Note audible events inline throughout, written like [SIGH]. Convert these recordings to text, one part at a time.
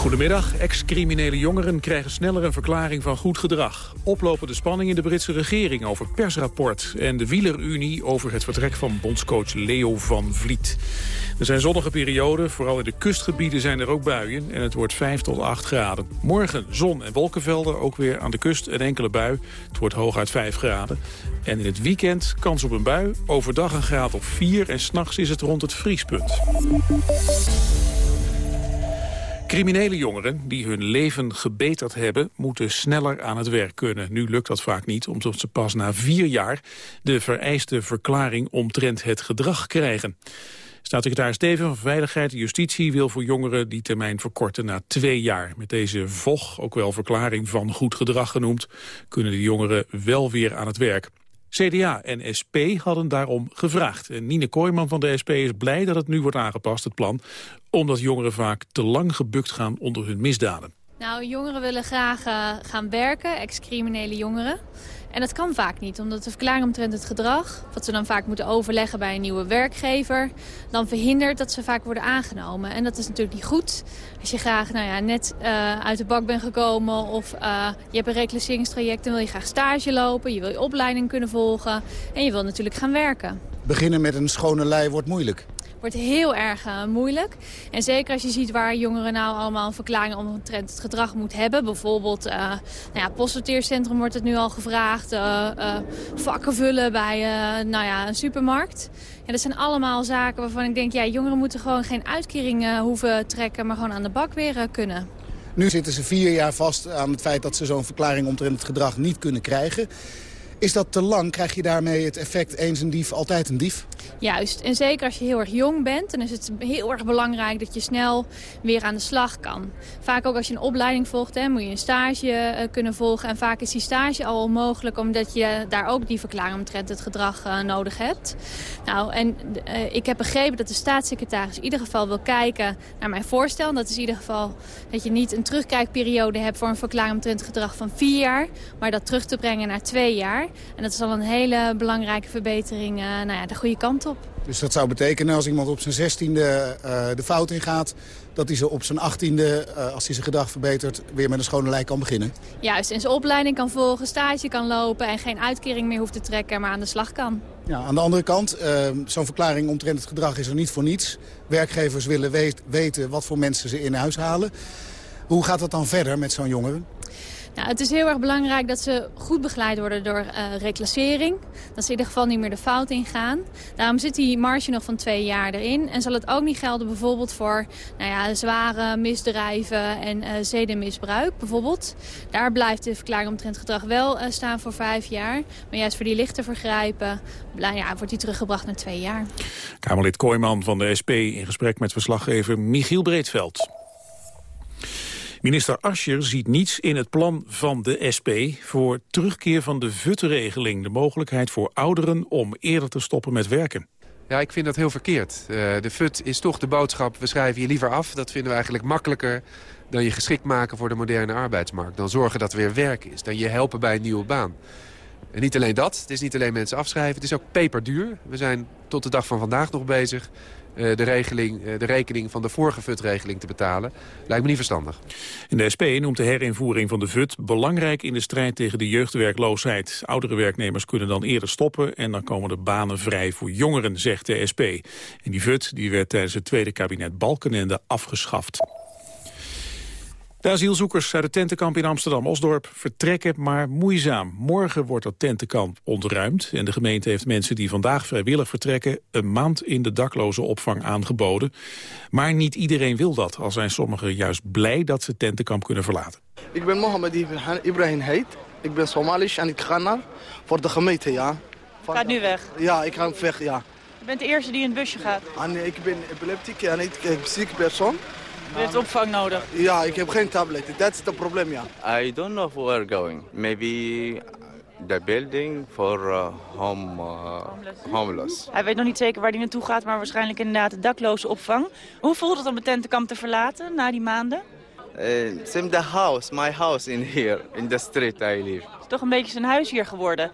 Goedemiddag. Ex-criminele jongeren krijgen sneller een verklaring van goed gedrag. Oplopende spanning in de Britse regering over persrapport... en de wielerunie over het vertrek van bondscoach Leo van Vliet. Er zijn zonnige perioden, vooral in de kustgebieden zijn er ook buien... en het wordt 5 tot 8 graden. Morgen zon en wolkenvelden, ook weer aan de kust een enkele bui. Het wordt hooguit 5 graden. En in het weekend kans op een bui, overdag een graad of 4... en s'nachts is het rond het vriespunt. Criminele jongeren die hun leven gebeterd hebben... moeten sneller aan het werk kunnen. Nu lukt dat vaak niet, omdat ze pas na vier jaar... de vereiste verklaring omtrent het gedrag krijgen. Staatssecretaris Steven van Veiligheid en Justitie wil voor jongeren die termijn verkorten naar twee jaar. Met deze VOG, ook wel verklaring van goed gedrag genoemd, kunnen de jongeren wel weer aan het werk. CDA en SP hadden daarom gevraagd. En Nine Kooijman van de SP is blij dat het nu wordt aangepast, het plan. Omdat jongeren vaak te lang gebukt gaan onder hun misdaden. Nou, jongeren willen graag uh, gaan werken, ex-criminele jongeren. En dat kan vaak niet, omdat de verklaring omtrent het gedrag... wat ze dan vaak moeten overleggen bij een nieuwe werkgever... dan verhindert dat ze vaak worden aangenomen. En dat is natuurlijk niet goed. Als je graag nou ja, net uh, uit de bak bent gekomen... of uh, je hebt een reclasseringstraject en wil je graag stage lopen... je wil je opleiding kunnen volgen en je wil natuurlijk gaan werken. Beginnen met een schone lei wordt moeilijk wordt heel erg uh, moeilijk. En zeker als je ziet waar jongeren nou allemaal een verklaring omtrent het gedrag moet hebben. Bijvoorbeeld, uh, nou ja, postsorteercentrum wordt het nu al gevraagd. Uh, vakken vullen bij nou ja, een supermarkt. Ja, dat zijn allemaal zaken waarvan ik denk, ja, jongeren moeten gewoon geen uitkering hoeven trekken, maar gewoon aan de bak weer kunnen. Nu zitten ze vier jaar vast aan het feit dat ze zo'n verklaring omtrent het gedrag niet kunnen krijgen. Is dat te lang? Krijg je daarmee het effect eens een dief, altijd een dief? Juist. En zeker als je heel erg jong bent, dan is het heel erg belangrijk dat je snel weer aan de slag kan. Vaak ook als je een opleiding volgt, hè, moet je een stage uh, kunnen volgen. En vaak is die stage al onmogelijk, omdat je daar ook die verklaring omtrent het gedrag uh, nodig hebt. Nou, en uh, ik heb begrepen dat de staatssecretaris in ieder geval wil kijken naar mijn voorstel. Dat is in ieder geval dat je niet een terugkijkperiode hebt voor een verklaring omtrent gedrag van vier jaar, maar dat terug te brengen naar twee jaar. En dat is al een hele belangrijke verbetering nou ja, de goede kant op. Dus dat zou betekenen als iemand op zijn zestiende uh, de fout ingaat... dat hij ze op zijn achttiende, uh, als hij zijn gedrag verbetert... weer met een schone lei kan beginnen? Juist, en zijn opleiding kan volgen, stage kan lopen... en geen uitkering meer hoeft te trekken, maar aan de slag kan. Ja, aan de andere kant, zo'n verklaring omtrent het gedrag is er niet voor niets. Werkgevers willen weet, weten wat voor mensen ze in huis halen. Hoe gaat dat dan verder met zo'n jongere? Nou, het is heel erg belangrijk dat ze goed begeleid worden door uh, reclassering. Dat ze in ieder geval niet meer de fout ingaan. Daarom zit die marge nog van twee jaar erin. En zal het ook niet gelden bijvoorbeeld voor nou ja, zware misdrijven en uh, zedenmisbruik bijvoorbeeld. Daar blijft de verklaring omtrent gedrag wel uh, staan voor vijf jaar. Maar juist voor die lichte vergrijpen ja, wordt die teruggebracht naar twee jaar. Kamerlid Kooijman van de SP in gesprek met verslaggever Michiel Breedveld. Minister Ascher ziet niets in het plan van de SP voor terugkeer van de VUT-regeling. De mogelijkheid voor ouderen om eerder te stoppen met werken. Ja, ik vind dat heel verkeerd. Uh, de FUT is toch de boodschap, we schrijven je liever af. Dat vinden we eigenlijk makkelijker dan je geschikt maken voor de moderne arbeidsmarkt. Dan zorgen dat er weer werk is, dan je helpen bij een nieuwe baan. En niet alleen dat, het is niet alleen mensen afschrijven, het is ook peperduur. We zijn tot de dag van vandaag nog bezig eh, de, regeling, eh, de rekening van de vorige VUT-regeling te betalen. Lijkt me niet verstandig. In de SP noemt de herinvoering van de VUT belangrijk in de strijd tegen de jeugdwerkloosheid. Oudere werknemers kunnen dan eerder stoppen en dan komen de banen vrij voor jongeren, zegt de SP. En die VUT die werd tijdens het tweede kabinet Balkenende afgeschaft. De asielzoekers uit het tentenkamp in Amsterdam-Osdorp vertrekken maar moeizaam. Morgen wordt dat tentenkamp ontruimd en de gemeente heeft mensen die vandaag vrijwillig vertrekken een maand in de dakloze opvang aangeboden. Maar niet iedereen wil dat, al zijn sommigen juist blij dat ze het tentenkamp kunnen verlaten. Ik ben Mohammed Ibrahim Heet. Ik ben Somalisch en ik ga naar voor de gemeente, ja. Van gaat nu weg? Ja, ik ga weg, ja. Je bent de eerste die in het busje gaat? En ik ben epileptiek en ik ben zieke persoon. Je hebt opvang nodig? Ja, ik heb geen tablet. Dat is het probleem, ja. I don't know where we're going. Maybe the building for uh, home, uh, homeless. Hij weet nog niet zeker waar hij naartoe gaat, maar waarschijnlijk inderdaad de dakloze opvang. Hoe voelt het om het tentenkamp te verlaten na die maanden? Uh, same the house, my house in here, in the street I live. Het is toch een beetje zijn huis hier geworden.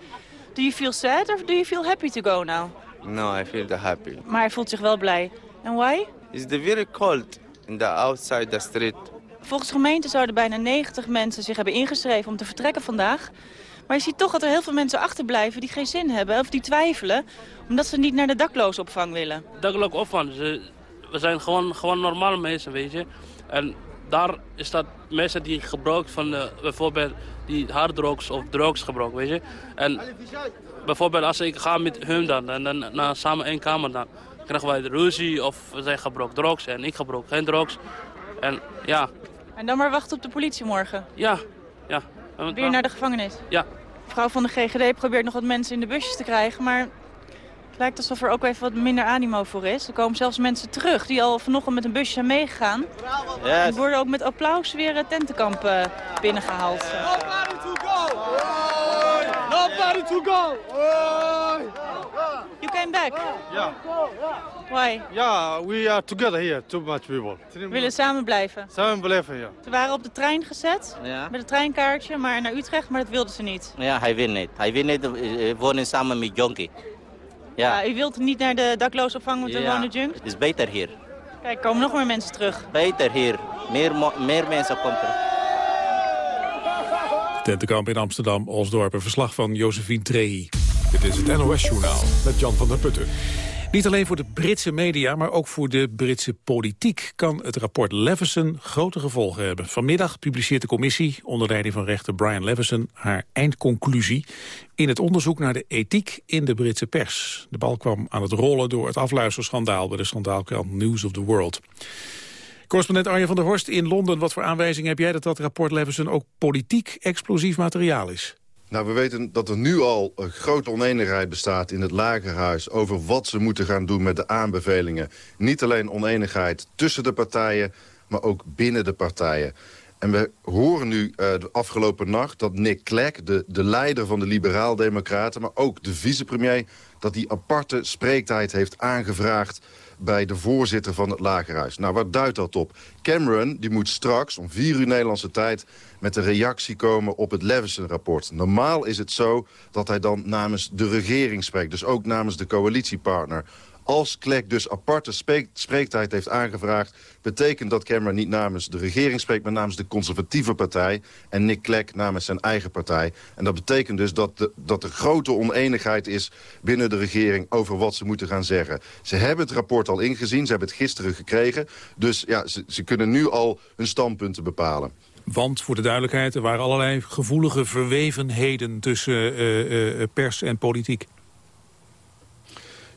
Do you feel sad or do you feel happy to go now? No, I feel happy. Maar hij voelt zich wel blij. En why? It's very cold in the outside the street. Volgens de gemeente zouden bijna 90 mensen zich hebben ingeschreven om te vertrekken vandaag. Maar je ziet toch dat er heel veel mensen achterblijven die geen zin hebben of die twijfelen. Omdat ze niet naar de daklozenopvang willen. Dakloze opvang, ze, we zijn gewoon, gewoon normale mensen, weet je. En daar is dat mensen die gebruiken van uh, bijvoorbeeld die harddrugs of drugs gebruiken, weet je. En bijvoorbeeld als ik ga met hun dan en dan naar samen één kamer dan krijgen wij de ruzie of zij gebruiken drugs en ik gebruik geen drugs. En ja. En dan maar wachten op de politie morgen? Ja, ja. Weer naar de gevangenis? Ja. Mevrouw van de GGD probeert nog wat mensen in de busjes te krijgen, maar het lijkt alsof er ook even wat minder animo voor is. Er komen zelfs mensen terug die al vanochtend met een busje zijn meegegaan. Yes. En worden ook met applaus weer het tentenkamp uh, binnengehaald. Nobody to go! Nobody to go! You came back? Yeah. Why? Yeah, we are together here, too much people. We willen samen blijven? Samen blijven, ja. Ze waren op de trein gezet, ja. met een treinkaartje, maar naar Utrecht, maar dat wilden ze niet. Ja, hij wil niet. Hij wil niet uh, wonen samen met Jonkie. Ja. ja. u wilt niet naar de daklozenopvang, want we ja. wonen junk? Het is beter hier. Kijk, komen nog meer mensen terug. Beter hier. Meer, meer mensen komen terug. Tentenkamp in Amsterdam, Osdorp. Een verslag van Josephine Trehi. Dit is het NOS-journaal met Jan van der Putten. Niet alleen voor de Britse media, maar ook voor de Britse politiek... kan het rapport Leveson grote gevolgen hebben. Vanmiddag publiceert de commissie, onder leiding van rechter Brian Leveson... haar eindconclusie in het onderzoek naar de ethiek in de Britse pers. De bal kwam aan het rollen door het afluisterschandaal... bij de schandaalkrant News of the World. Correspondent Arjen van der Horst in Londen. Wat voor aanwijzing heb jij dat dat rapport Leveson ook politiek explosief materiaal is? Nou, we weten dat er nu al een grote oneenigheid bestaat in het lagerhuis... over wat ze moeten gaan doen met de aanbevelingen. Niet alleen oneenigheid tussen de partijen, maar ook binnen de partijen. En we horen nu uh, de afgelopen nacht dat Nick Clegg, de, de leider van de liberaal-democraten... maar ook de vicepremier, dat die aparte spreektijd heeft aangevraagd bij de voorzitter van het Lagerhuis. Nou, wat duidt dat op? Cameron die moet straks om vier uur Nederlandse tijd met een reactie komen op het Leveson-rapport. Normaal is het zo dat hij dan namens de regering spreekt. Dus ook namens de coalitiepartner. Als Klek dus aparte spreektijd heeft aangevraagd... betekent dat Cameron niet namens de regering spreekt... maar namens de conservatieve partij. En Nick Clegg namens zijn eigen partij. En dat betekent dus dat, de, dat er grote oneenigheid is binnen de regering... over wat ze moeten gaan zeggen. Ze hebben het rapport al ingezien. Ze hebben het gisteren gekregen. Dus ja, ze, ze kunnen nu al hun standpunten bepalen. Want, voor de duidelijkheid, er waren allerlei gevoelige verwevenheden tussen uh, uh, pers en politiek.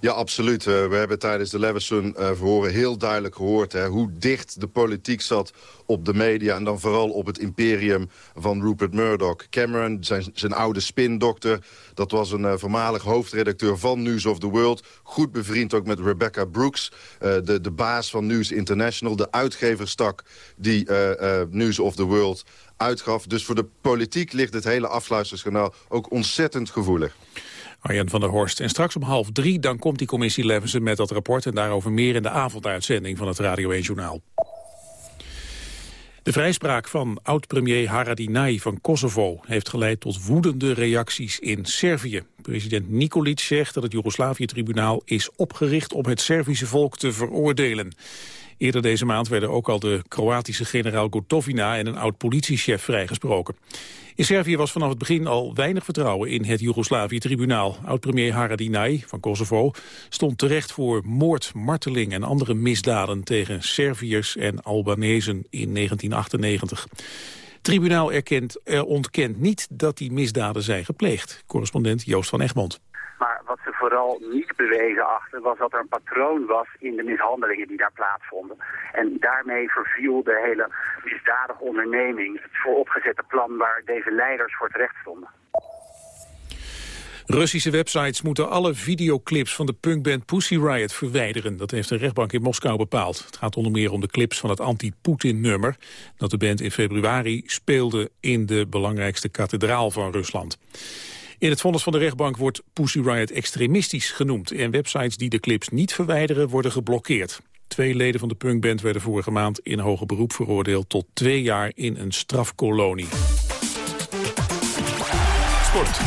Ja, absoluut. Uh, we hebben tijdens de Leveson-verhoren heel duidelijk gehoord... Hè, hoe dicht de politiek zat op de media... en dan vooral op het imperium van Rupert Murdoch. Cameron, zijn, zijn oude spindokter, dat was een uh, voormalig hoofdredacteur van News of the World. Goed bevriend ook met Rebecca Brooks, de, de baas van News International... de uitgeverstak die News of the World uitgaf. Dus voor de politiek ligt het hele afluisterskanaal ook ontzettend gevoelig. Arjen van der Horst. En straks om half drie dan komt die commissie Levensen met dat rapport... en daarover meer in de avonduitzending van het Radio 1 Journaal. De vrijspraak van oud-premier Haradinaj van Kosovo heeft geleid tot woedende reacties in Servië. President Nikolic zegt dat het Joegoslavië-tribunaal is opgericht om het Servische volk te veroordelen. Eerder deze maand werden ook al de Kroatische generaal Gotovina en een oud-politiechef vrijgesproken. In Servië was vanaf het begin al weinig vertrouwen in het Joegoslavië-tribunaal. Oud-premier Haradinaj van Kosovo stond terecht voor moord, marteling en andere misdaden tegen Serviërs en Albanezen in 1998. Het tribunaal erkent, er ontkent niet dat die misdaden zijn gepleegd. Correspondent Joost van Egmond. Maar wat vooral niet bewezen achter was dat er een patroon was in de mishandelingen die daar plaatsvonden. En daarmee verviel de hele misdadige onderneming, het vooropgezette plan waar deze leiders voor terecht stonden. Russische websites moeten alle videoclips van de punkband Pussy Riot verwijderen. Dat heeft een rechtbank in Moskou bepaald. Het gaat onder meer om de clips van het anti-Poetin-nummer... dat de band in februari speelde in de belangrijkste kathedraal van Rusland. In het vonnis van de rechtbank wordt Pussy Riot extremistisch genoemd... en websites die de clips niet verwijderen worden geblokkeerd. Twee leden van de punkband werden vorige maand in hoger beroep veroordeeld... tot twee jaar in een strafkolonie. Sport.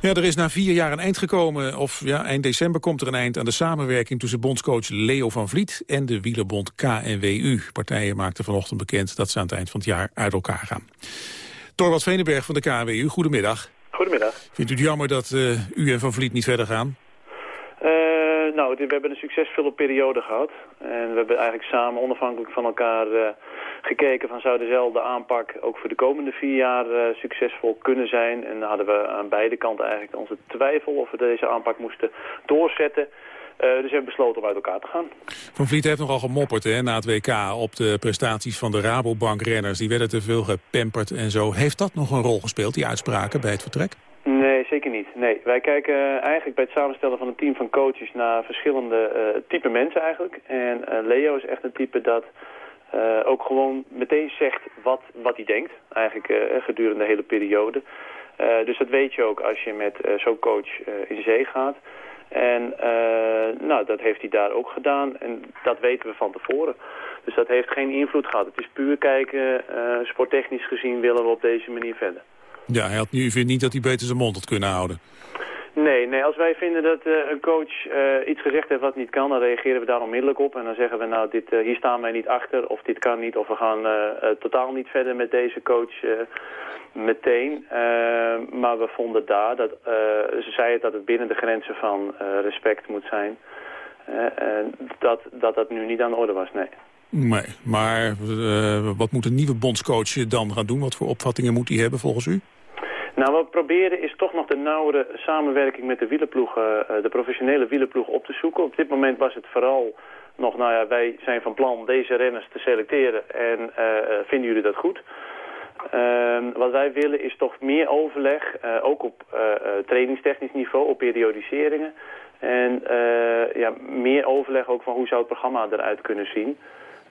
Ja, er is na vier jaar een eind gekomen, of ja, eind december komt er een eind aan de samenwerking tussen bondscoach Leo van Vliet en de wielerbond KNWU. Partijen maakten vanochtend bekend dat ze aan het eind van het jaar uit elkaar gaan. Torwald Veenenberg van de KNWU, goedemiddag. Goedemiddag. Vindt u het jammer dat uh, u en Van Vliet niet verder gaan? Uh, nou, we hebben een succesvolle periode gehad. En we hebben eigenlijk samen onafhankelijk van elkaar uh, gekeken van zou dezelfde aanpak ook voor de komende vier jaar uh, succesvol kunnen zijn. En dan hadden we aan beide kanten eigenlijk onze twijfel of we deze aanpak moesten doorzetten. Uh, dus we hebben besloten om uit elkaar te gaan. Van Vliet heeft nogal gemopperd hè, na het WK op de prestaties van de Rabobank-renners. Die werden te veel gepamperd en zo. Heeft dat nog een rol gespeeld, die uitspraken, bij het vertrek? Nee, zeker niet. Nee, wij kijken eigenlijk bij het samenstellen van een team van coaches naar verschillende uh, type mensen eigenlijk. En uh, Leo is echt een type dat uh, ook gewoon meteen zegt wat, wat hij denkt, eigenlijk gedurende de hele periode. Dus dat weet je ook als je met zo'n coach in zee gaat. En nou, dat heeft hij daar ook gedaan en dat weten we van tevoren. Dus dat heeft geen invloed gehad. Het is puur kijken, sporttechnisch gezien willen we op deze manier verder. Ja, hij had nu vindt niet dat hij beter zijn mond had kunnen houden. Nee, nee, als wij vinden dat uh, een coach uh, iets gezegd heeft wat niet kan, dan reageren we daar onmiddellijk op. En dan zeggen we, nou, dit, uh, hier staan wij niet achter, of dit kan niet, of we gaan totaal niet verder met deze coach meteen. maar we vonden daar, dat, ze zeiden dat het binnen de grenzen van respect moet zijn, dat, dat dat nu niet aan de orde was, nee. Nee, maar wat moet een nieuwe bondscoach dan gaan doen? Wat voor opvattingen moet hij hebben volgens u? Nou, wat we proberen is toch nog de nauwere samenwerking met de wielerploegen, uh, de professionele wielerploeg op te zoeken. Op dit moment was het vooral nog, nou ja, wij zijn van plan deze renners te selecteren en uh, vinden jullie dat goed? Uh, wat wij willen is toch meer overleg, ook op trainingstechnisch niveau, op periodiseringen. En ja, meer overleg ook van hoe zou het programma eruit kunnen zien.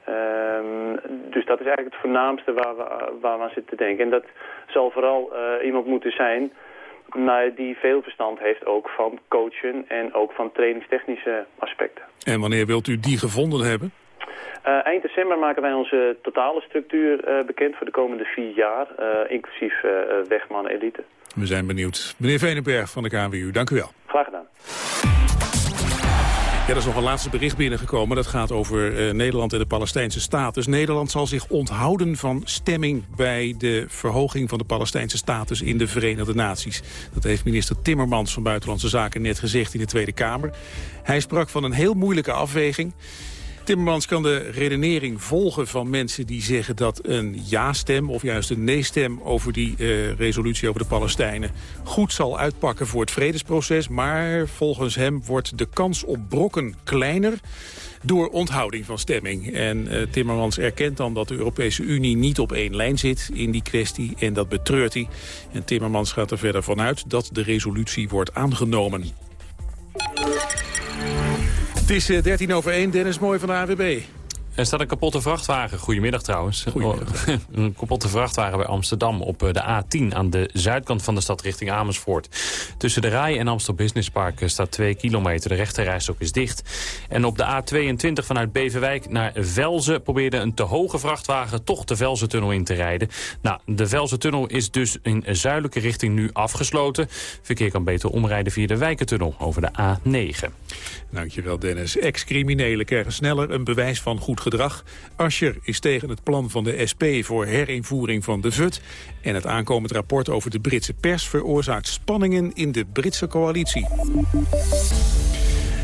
Um, dus dat is eigenlijk het voornaamste waar we, waar we aan zitten te denken. En dat zal vooral uh, iemand moeten zijn maar die veel verstand heeft ook van coachen en ook van trainingstechnische aspecten. En wanneer wilt u die gevonden hebben? Uh, eind december maken wij onze totale structuur uh, bekend voor de komende vier jaar, inclusief Wegman Elite. We zijn benieuwd. Meneer Venenberg van de KNWU, dank u wel. Graag gedaan. Er is nog een laatste bericht binnengekomen. Dat gaat over uh, Nederland en de Palestijnse status. Nederland zal zich onthouden van stemming bij de verhoging van de Palestijnse status in de Verenigde Naties. Dat heeft minister Timmermans van Buitenlandse Zaken net gezegd in de Tweede Kamer. Hij sprak van een heel moeilijke afweging. Timmermans kan de redenering volgen van mensen die zeggen dat een ja-stem of juist een nee-stem over die uh, resolutie over de Palestijnen goed zal uitpakken voor het vredesproces. Maar volgens hem wordt de kans op brokken kleiner door onthouding van stemming. En uh, Timmermans erkent dan dat de Europese Unie niet op één lijn zit in die kwestie en dat betreurt hij. En Timmermans gaat er verder vanuit dat de resolutie wordt aangenomen. Het is 13 over 1, Dennis Mooi van de AWB. Er staat een kapotte vrachtwagen. Goedemiddag trouwens. Goedemiddag. [LAUGHS] een kapotte vrachtwagen bij Amsterdam op eh, de A10 aan de zuidkant van de stad richting Amersfoort. Tussen de Rij en Amstel Business Park staat 2 kilometer. De rechterrijstok is dicht. En op de A22 vanuit Beverwijk naar Velzen probeerde een te hoge vrachtwagen toch de Velzen-tunnel in te rijden. Nou, de Velzen-tunnel is dus in zuidelijke richting nu afgesloten. Verkeer kan beter omrijden via de Wijkentunnel over de A9. Dankjewel Dennis. Ex-criminelen krijgen sneller een bewijs van goed gedrag. Ascher is tegen het plan van de SP voor herinvoering van de VUT. En het aankomend rapport over de Britse pers veroorzaakt spanningen in de Britse coalitie.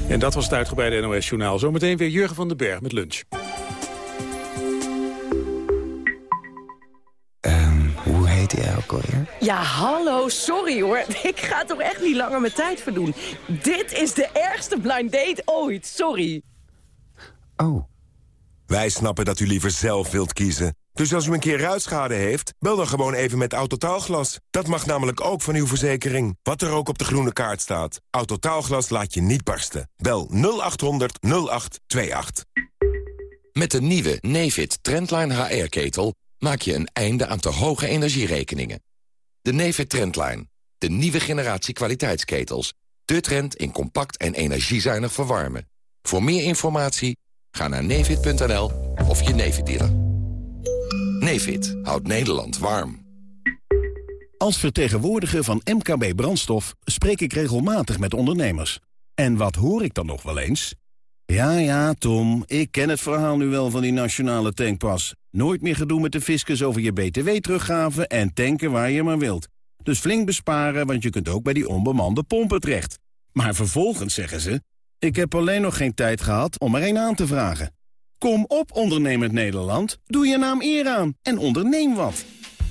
En dat was het uitgebreide NOS-journaal. Zometeen weer Jurgen van den Berg met lunch. Um, hoe heet hij ook alweer? Ja, hallo, sorry hoor. [LAUGHS] Ik ga toch echt niet langer mijn tijd verdoen. Dit is de ergste blind date ooit, sorry. Oh. Wij snappen dat u liever zelf wilt kiezen. Dus als u een keer ruitschade heeft, bel dan gewoon even met Autotaalglas. Dat mag namelijk ook van uw verzekering. Wat er ook op de groene kaart staat. Autotaalglas laat je niet barsten. Bel 0800 0828. Met de nieuwe Nefit Trendline HR-ketel maak je een einde aan te hoge energierekeningen. De Nefit Trendline, de nieuwe generatie kwaliteitsketels. De trend in compact en energiezuinig verwarmen. Voor meer informatie ga naar nefit.nl of je Nefit dealer. Nefit houdt Nederland warm. Als vertegenwoordiger van MKB Brandstof spreek ik regelmatig met ondernemers. En wat hoor ik dan nog wel eens? Ja, ja, Tom, ik ken het verhaal nu wel van die nationale tankpas. Nooit meer gedoe met de fiscus over je btw-teruggave en tanken waar je maar wilt. Dus flink besparen, want je kunt ook bij die onbemande pompen terecht. Maar vervolgens zeggen ze... ik heb alleen nog geen tijd gehad om er een aan te vragen. Kom op, ondernemend Nederland. Doe je naam eer aan en onderneem wat.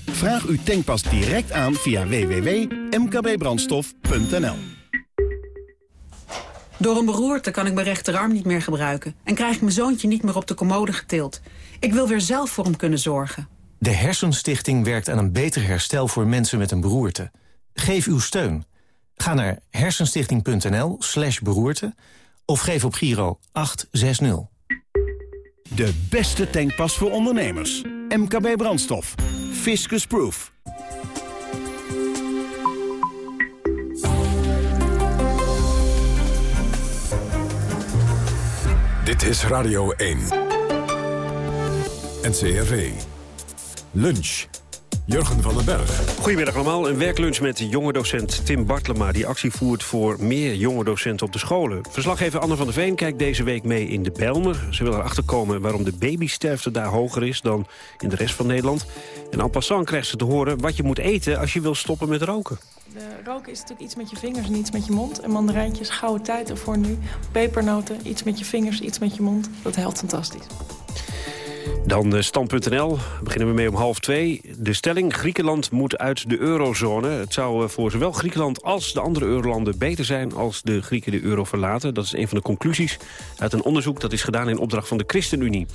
Vraag uw tankpas direct aan via www.mkbbrandstof.nl Door een beroerte kan ik mijn rechterarm niet meer gebruiken... en krijg ik mijn zoontje niet meer op de commode getild. Ik wil weer zelf voor hem kunnen zorgen. De Hersenstichting werkt aan een beter herstel voor mensen met een beroerte. Geef uw steun. Ga naar hersenstichting.nl slash beroerte... of geef op Giro 860. De beste tankpas voor ondernemers. MKB Brandstof. Fiscus Proof. Dit is Radio 1. NCRV. Lunch. Jurgen van den Berg. Goedemiddag allemaal. Een werklunch met jonge docent Tim Bartlema... die actie voert voor meer jonge docenten op de scholen. Verslaggever Anne van der Veen kijkt deze week mee in de Bijlmer. Ze wil erachter komen waarom de babysterfte daar hoger is... dan in de rest van Nederland. En en passant krijgt ze te horen wat je moet eten... als je wil stoppen met roken. De roken is natuurlijk iets met je vingers en iets met je mond. En mandarijntjes, gouden tijd ervoor nu. Pepernoten, iets met je vingers, iets met je mond. Dat helpt fantastisch. Dan de stand.nl. Beginnen we mee om half twee. De stelling, Griekenland moet uit de eurozone. Het zou eh, voor zowel Griekenland als de andere eurolanden beter zijn... als de Grieken de euro verlaten. Dat is een van de conclusies uit een onderzoek... dat is gedaan in opdracht van de ChristenUnie.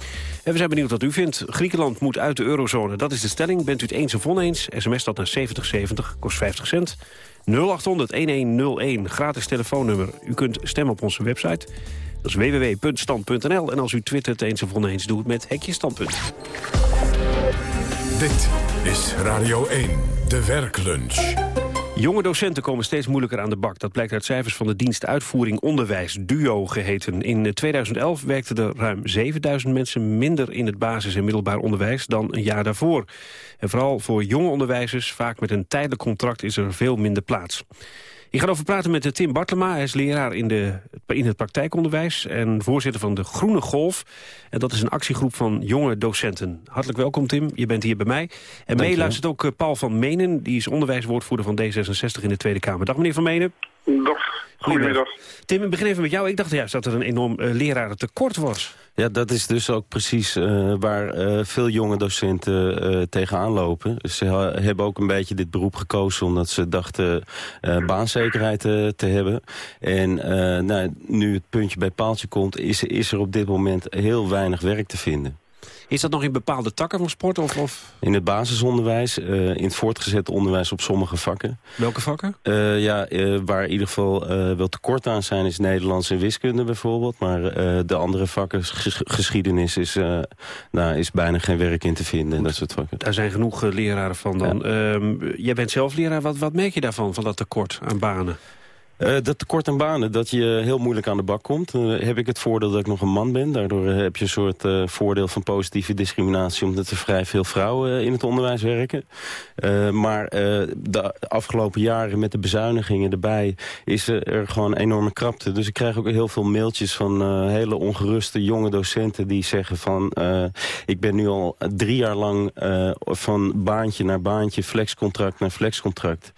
En we zijn benieuwd wat u vindt. Griekenland moet uit de eurozone. Dat is de stelling. Bent u het eens of oneens? SMS dat naar 7070, kost 50 cent. 0800-1101, gratis telefoonnummer. U kunt stemmen op onze website... Dat is www.stand.nl. En als u twittert eens of oneens, doe het met Hekje Standpunt. Dit is Radio 1, de werklunch. Jonge docenten komen steeds moeilijker aan de bak. Dat blijkt uit cijfers van de dienst Uitvoering Onderwijs, DUO geheten. In 2011 werkten er ruim 7000 mensen minder in het basis- en middelbaar onderwijs dan een jaar daarvoor. En vooral voor jonge onderwijzers, vaak met een tijdelijk contract, is er veel minder plaats. Ik ga over praten met Tim Bartlema. Hij is leraar in, de, in het praktijkonderwijs en voorzitter van de Groene Golf. En dat is een actiegroep van jonge docenten. Hartelijk welkom Tim, je bent hier bij mij. En mee luistert ook eh, Paul van Menen, die is onderwijswoordvoerder van D66 in de Tweede Kamer. Dag meneer van Menen. Dag, goedemiddag. Tim, ik begin even met jou. Ik dacht juist dat er een enorm uh, lerarentekort was. Ja, dat is dus ook precies uh, waar uh, veel jonge docenten uh, tegenaan lopen. Ze hebben ook een beetje dit beroep gekozen omdat ze dachten baanzekerheid te hebben. En nou, nu het puntje bij paaltje komt, is, is er op dit moment heel weinig werk te vinden. Is dat nog in bepaalde takken van sport? Of, of? In het basisonderwijs, uh, in het voortgezet onderwijs op sommige vakken. Welke vakken? Uh, ja, uh, waar in ieder geval wel tekort aan zijn is Nederlands en wiskunde bijvoorbeeld. Maar de andere vakken, ges geschiedenis, is, nou, is bijna geen werk in te vinden. En dat soort vakken. Daar zijn genoeg leraren van dan. Ja. Ehm, jij bent zelf leraar. Wat, wat merk je daarvan, van dat tekort aan banen? Uh, dat tekort aan banen, dat je heel moeilijk aan de bak komt. Uh, heb ik het voordeel dat ik nog een man ben. Daardoor uh, heb je een soort voordeel van positieve discriminatie... omdat er vrij veel vrouwen in het onderwijs werken. maar de afgelopen jaren met de bezuinigingen erbij... is er gewoon enorme krapte. Dus ik krijg ook heel veel mailtjes van hele ongeruste jonge docenten... die zeggen van, ik ben nu al drie jaar lang van baantje naar baantje... flexcontract naar flexcontract.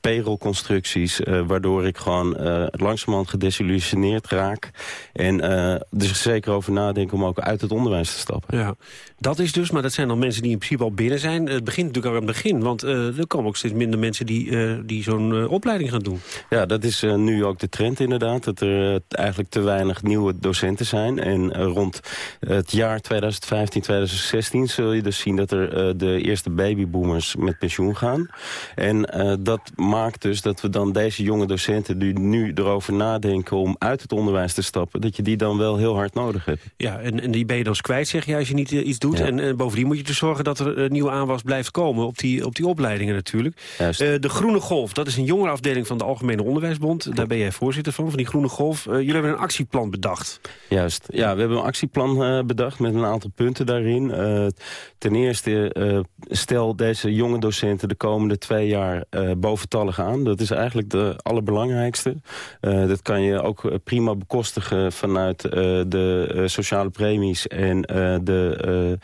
payrollconstructies, waardoor waardoor ik gewoon uh, langzamerhand gedesillusioneerd raak. En uh, dus zeker over nadenken om ook uit het onderwijs te stappen. Ja, dat is dus, maar dat zijn dan mensen die in principe al binnen zijn. Het begint natuurlijk al aan het begin, want uh, er komen ook steeds minder mensen die, die zo'n opleiding gaan doen. Ja, dat is nu ook de trend inderdaad, dat er eigenlijk te weinig nieuwe docenten zijn. En rond het jaar 2015, 2016 zul je dus zien dat er de eerste babyboomers met pensioen gaan. En dat maakt dus dat we dan deze jonge docenten die nu erover nadenken om uit het onderwijs te stappen... dat je die dan wel heel hard nodig hebt. Ja, en, en die ben je dan kwijt, zeg je, als je niet eh, iets doet. En, en bovendien moet je dus zorgen dat er nieuwe aanwas blijft komen... op die, op die opleidingen natuurlijk. Uh, de Groene Golf, dat is een jongerenafdeling van de Algemene Onderwijsbond. Daar ben jij voorzitter van, van die Groene Golf. jullie hebben een actieplan bedacht. Juist, ja, we hebben een actieplan bedacht met een aantal punten daarin. ten eerste, stel deze jonge docenten de komende twee jaar boventallig aan. Dat is eigenlijk de allerbelangrijkste. dat kan je ook prima bekostigen vanuit de sociale premies en de,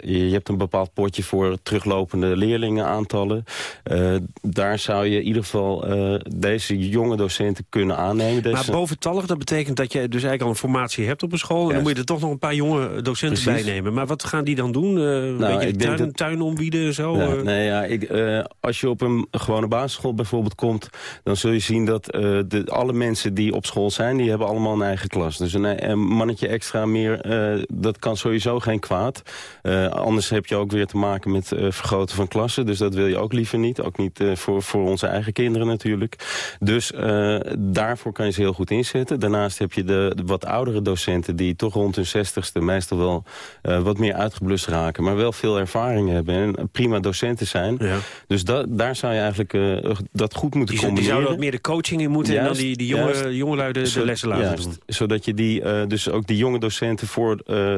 je hebt een bepaald potje voor teruglopende leerlingenaantallen. daar zou je in ieder geval deze jonge docenten kunnen aannemen. Deze... Maar boventallig, dat betekent dat je dus eigenlijk al een formatie hebt op een school. En dan moet je er toch nog een paar jonge docenten Precies. bij nemen. Maar wat gaan die dan doen? Nou, weet je, tuin, dat... tuin ombieden en zo? Ja, nee, ja, ik, als je op een gewone basisschool bijvoorbeeld komt... dan zul je zien dat uh, de, alle mensen die op school zijn... die hebben allemaal een eigen klas. Dus een, een mannetje extra meer, uh, dat kan sowieso geen kwaad. Uh, anders heb je ook weer te maken met vergroten van klassen. Dus dat wil je ook liever niet. Ook niet voor, voor onze eigen kinderen natuurlijk. Dus daarvoor kan je ze heel goed inzetten. Daarnaast heb je de, de wat oudere docenten... die toch rond hun zestigste meestal wel wat meer uitgeblust raken... maar wel veel ervaring hebben en prima docenten zijn. Ja. Dus da, daar zou je eigenlijk dat goed moeten die, combineren. Die zouden wat meer de coaching in moeten... Juist, en dan die, die jonge, jongelui de, de lessen laten juist, doen. Zodat je die, uh, dus ook die jonge docenten voor... Uh,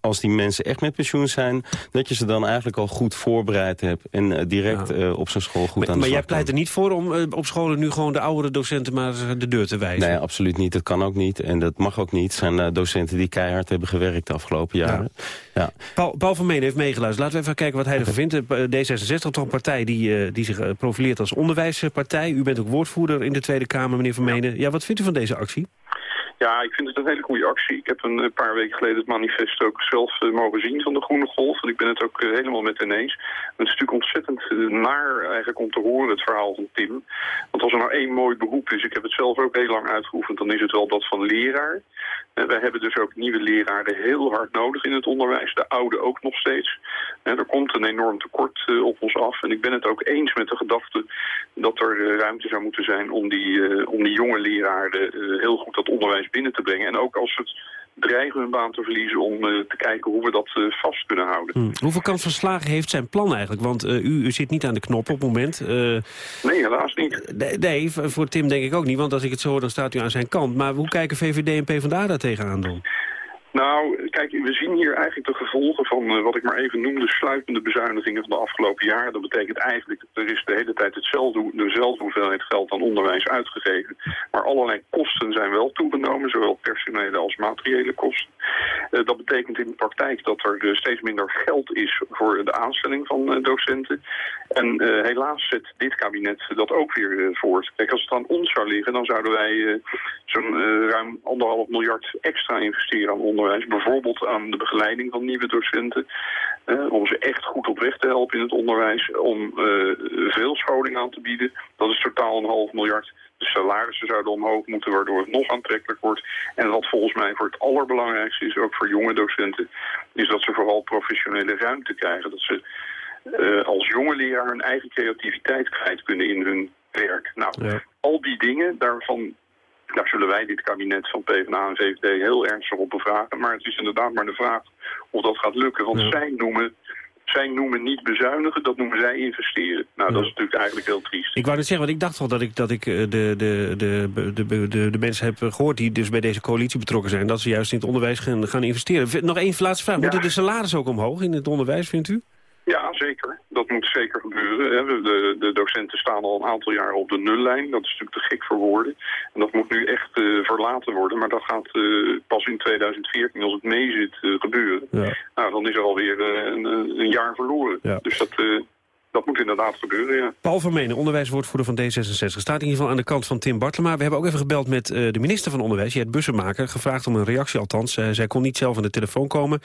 als die mensen echt met pensioen zijn... dat je ze dan eigenlijk al goed voorbereid hebt... en uh, direct ja. op zijn school goed maar, aan de Maar jij pleit er niet voor om op scholen nu gewoon de oudere docenten... maar de deur te wijzen? Nee, absoluut niet. Dat kan ook niet. En dat mag ook niet. Het zijn docenten die keihard hebben gewerkt de afgelopen jaren. Ja. Ja. Paul, Paul van Meen heeft meegeluisterd. Laten we even kijken wat hij ervan vindt. D66, toch een partij die, die zich profileert als onderwijspartij. U bent ook woordvoerder in de Tweede Kamer, meneer Van Menen. Ja, wat vindt u van deze actie? Ja, ik vind het een hele goede actie. Ik heb een paar weken geleden het manifest ook zelf uh, mogen zien van de Groene Golf. En ik ben het ook uh, helemaal met hen eens. Het is natuurlijk ontzettend naar eigenlijk om te horen het verhaal van Tim. Want als er nou één mooi beroep is, ik heb het zelf ook heel lang uitgeoefend, dan is het wel dat van leraar. Wij hebben dus ook nieuwe leraren heel hard nodig in het onderwijs. De oude ook nog steeds. Er komt een enorm tekort op ons af. En ik ben het ook eens met de gedachte dat er ruimte zou moeten zijn om die, om die jonge leraren heel goed dat onderwijs binnen te brengen. En ook als het dreigen hun baan te verliezen om te kijken hoe we dat vast kunnen houden. Hmm. Hoeveel kans van slagen heeft zijn plan eigenlijk? Want u, u, zit niet aan de knop op het moment. nee, helaas niet. Nee, nee, voor Tim denk ik ook niet. Want als ik het zo hoor, dan staat u aan zijn kant. Maar hoe kijken VVD en PvdA daar tegenaan dan? Nou, kijk, we zien hier eigenlijk de gevolgen van uh, wat ik maar even noemde sluipende bezuinigingen van de afgelopen jaren. Dat betekent eigenlijk, er is de hele tijd hetzelfde, dezelfde hoeveelheid geld aan onderwijs uitgegeven. Maar allerlei kosten zijn wel toegenomen, zowel personele als materiële kosten. Uh, dat betekent in de praktijk dat er uh, steeds minder geld is voor de aanstelling van docenten. En helaas zet dit kabinet dat ook weer voort. Kijk, als het aan ons zou liggen, dan zouden wij zo'n ruim anderhalf miljard extra investeren aan onderwijs. Bijvoorbeeld aan de begeleiding van nieuwe docenten. Om ze echt goed op weg te helpen in het onderwijs. Om veel scholing aan te bieden. Dat is totaal een half miljard. De salarissen zouden omhoog moeten, waardoor het nog aantrekkelijk wordt. En wat volgens mij voor het allerbelangrijkste is, ook voor jonge docenten... is dat ze vooral professionele ruimte krijgen. Dat ze uh, als jonge leraar hun eigen creativiteit kwijt kunnen in hun werk. Nou, ja. al die dingen, daarvan daar zullen wij dit kabinet van PvdA en VVD heel ernstig op bevragen. Maar het is inderdaad maar de vraag of dat gaat lukken. Want ja. zij, noemen, zij noemen niet bezuinigen, dat noemen zij investeren. Nou, ja. dat is natuurlijk eigenlijk heel triest. Ik wou net zeggen, want ik dacht wel dat ik, dat ik de, de, de, de, de, de mensen heb gehoord... die dus bij deze coalitie betrokken zijn... dat ze juist in het onderwijs gaan, gaan investeren. Nog één laatste vraag. Moeten de salarissen ook omhoog in het onderwijs, vindt u? Ja, zeker. Dat moet zeker gebeuren. De, de docenten staan al een aantal jaren op de nullijn. Dat is natuurlijk te gek voor woorden. En dat moet nu echt uh, verlaten worden. Maar dat gaat uh, pas in 2014, als het mee zit, uh, gebeuren. Ja. Nou, dan is er alweer een, een jaar verloren. Ja. Dus dat... Dat moet inderdaad gebeuren, ja. Paul Vermenen, onderwijswoordvoerder van D66, staat in ieder geval aan de kant van Tim Bartlema. We hebben ook even gebeld met uh, de minister van Onderwijs, Jet Bussemaker. Gevraagd om een reactie althans. Uh, zij kon niet zelf aan de telefoon komen.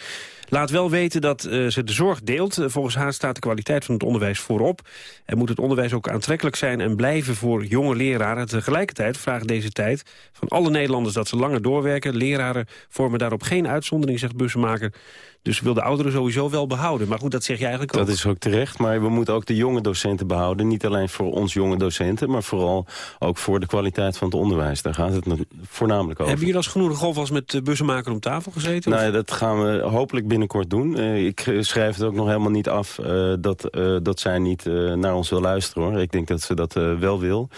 Laat wel weten dat uh, ze de zorg deelt. volgens haar staat de kwaliteit van het onderwijs voorop. En moet het onderwijs ook aantrekkelijk zijn en blijven voor jonge leraren. Tegelijkertijd vraagt deze tijd van alle Nederlanders dat ze langer doorwerken. Leraren vormen daarop geen uitzondering, zegt Bussemaker. Dus wil de ouderen sowieso wel behouden. Maar goed, dat zeg je eigenlijk ook. Dat is ook terecht, maar we moeten ook de jonge docenten behouden. Niet alleen voor ons jonge docenten, maar vooral ook voor de kwaliteit van het onderwijs. Daar gaat het voornamelijk over. Hebben jullie als Groene Golf als met bussenmaker om tafel gezeten? Nee, dat gaan we hopelijk binnenkort doen. ik schrijf het ook nog helemaal niet af dat, dat zij niet naar ons wil luisteren. hoor. Ik denk dat ze dat wel wil.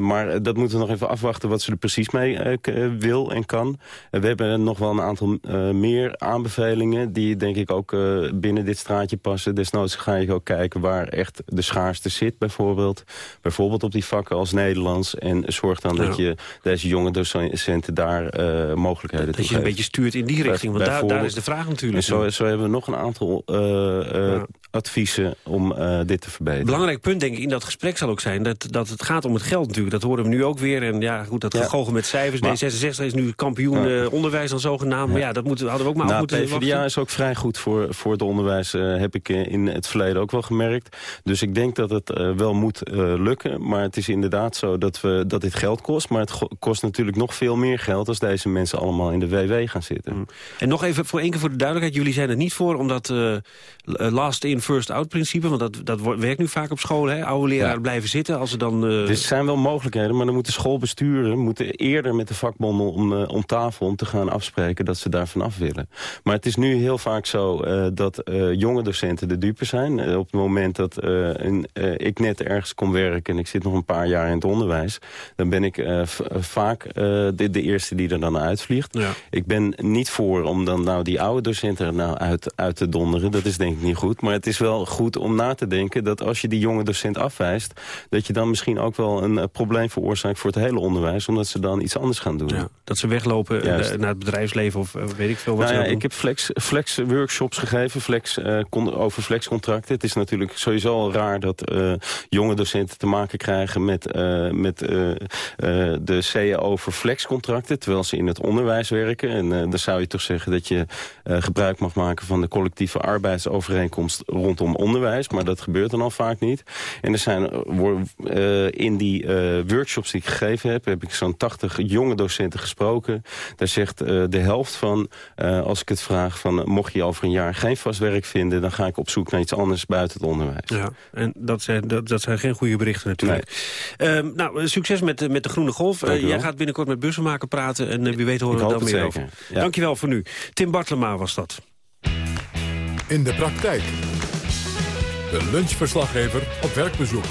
maar dat moeten we nog even afwachten wat ze er precies mee wil en kan. we hebben nog wel een aantal meer aanbevelingen... die denk ik ook binnen dit straatje passen. Desnoods ga je ook kijken waar echt de schaarste zit bijvoorbeeld. Bijvoorbeeld op die vakken als Nederlands. En zorg dan dat je deze jonge docenten daar uh, mogelijkheden Dat je een beetje stuurt in die richting, want daar, daar, is de vraag natuurlijk. En zo, zo hebben we nog een aantal uh, adviezen om dit te verbeteren. Belangrijk punt denk ik in dat gesprek zal ook zijn... dat, dat het gaat om het geld natuurlijk. Dat horen we nu ook weer. En ja, goed, dat ja. met cijfers. Maar, D66 is nu kampioen onderwijs dan zogenaamd. Maar ja, dat moeten, hadden we ook maar nou, moeten PvdA is ook vrij goed voor, voor het onderwijs. heb ik in het verleden ook wel gemerkt. Dus ik denk dat het wel moet lukken. Maar het is inderdaad zo dat, we, dat dit geld kost. Maar het kost natuurlijk nog veel meer geld... als deze mensen allemaal in de WW gaan zitten. Mm. En nog even voor één keer voor de duidelijkheid. Jullie zijn er niet voor omdat last in, first out principe... want dat, dat werkt nu vaak op scholen. Hè? Oude leraren blijven zitten als ze dan... Er zijn wel mogelijkheden, maar dan moeten schoolbesturen... moeten eerder met de vakbonden om, om tafel om te gaan afspreken... dat ze daarvan af willen. Maar het is nu heel vaak zo dat jonge docenten de dupe zijn. op het moment dat een, ik net ergens kom werken... en ik zit nog een paar jaar in het onderwijs... dan ben ik vaak de, de, eerste die er dan uitvliegt. Ja. Ik ben niet voor om dan nou die oude docenten er nou uit, uit te donderen. Dat is denk ik niet goed. Maar het is wel goed om na te denken dat als je die jonge docent afwijst... dat je dan misschien ook wel een probleem veroorzaakt voor het hele onderwijs... omdat ze dan iets anders gaan doen. Ja, dat ze weglopen naar het bedrijfsleven of weet ik veel wat nou ja, Ik heb flex, flex workshops gegeven flex, over flexcontracten. Het is natuurlijk sowieso al raar dat jonge docenten te maken krijgen... met, met de CAO over flexcontracten... terwijl ze in het onderwijs werken. En dan zou je toch zeggen dat je gebruik mag maken... van de collectieve arbeidsovereenkomst rondom onderwijs. Maar dat gebeurt dan al vaak niet. En er zijn in die workshops die ik gegeven heb... heb ik zo'n 80 jonge docenten gesproken. Daar zegt de helft van, als ik het vraag... van mocht je over een jaar geen vast werk vinden... dan ga ik op zoek naar iets anders buiten het onderwijs. Ja, en dat zijn, dat, dat zijn geen goede berichten natuurlijk. Nee. Ehm, nou, succes met, met de Groene Golf. jij gaat binnenkort met bussenmaker praten. En wie weet horen we dan meer over. Ja. Dankjewel voor nu. Tim Bartlema was dat. In de praktijk. De lunchverslaggever op werkbezoek.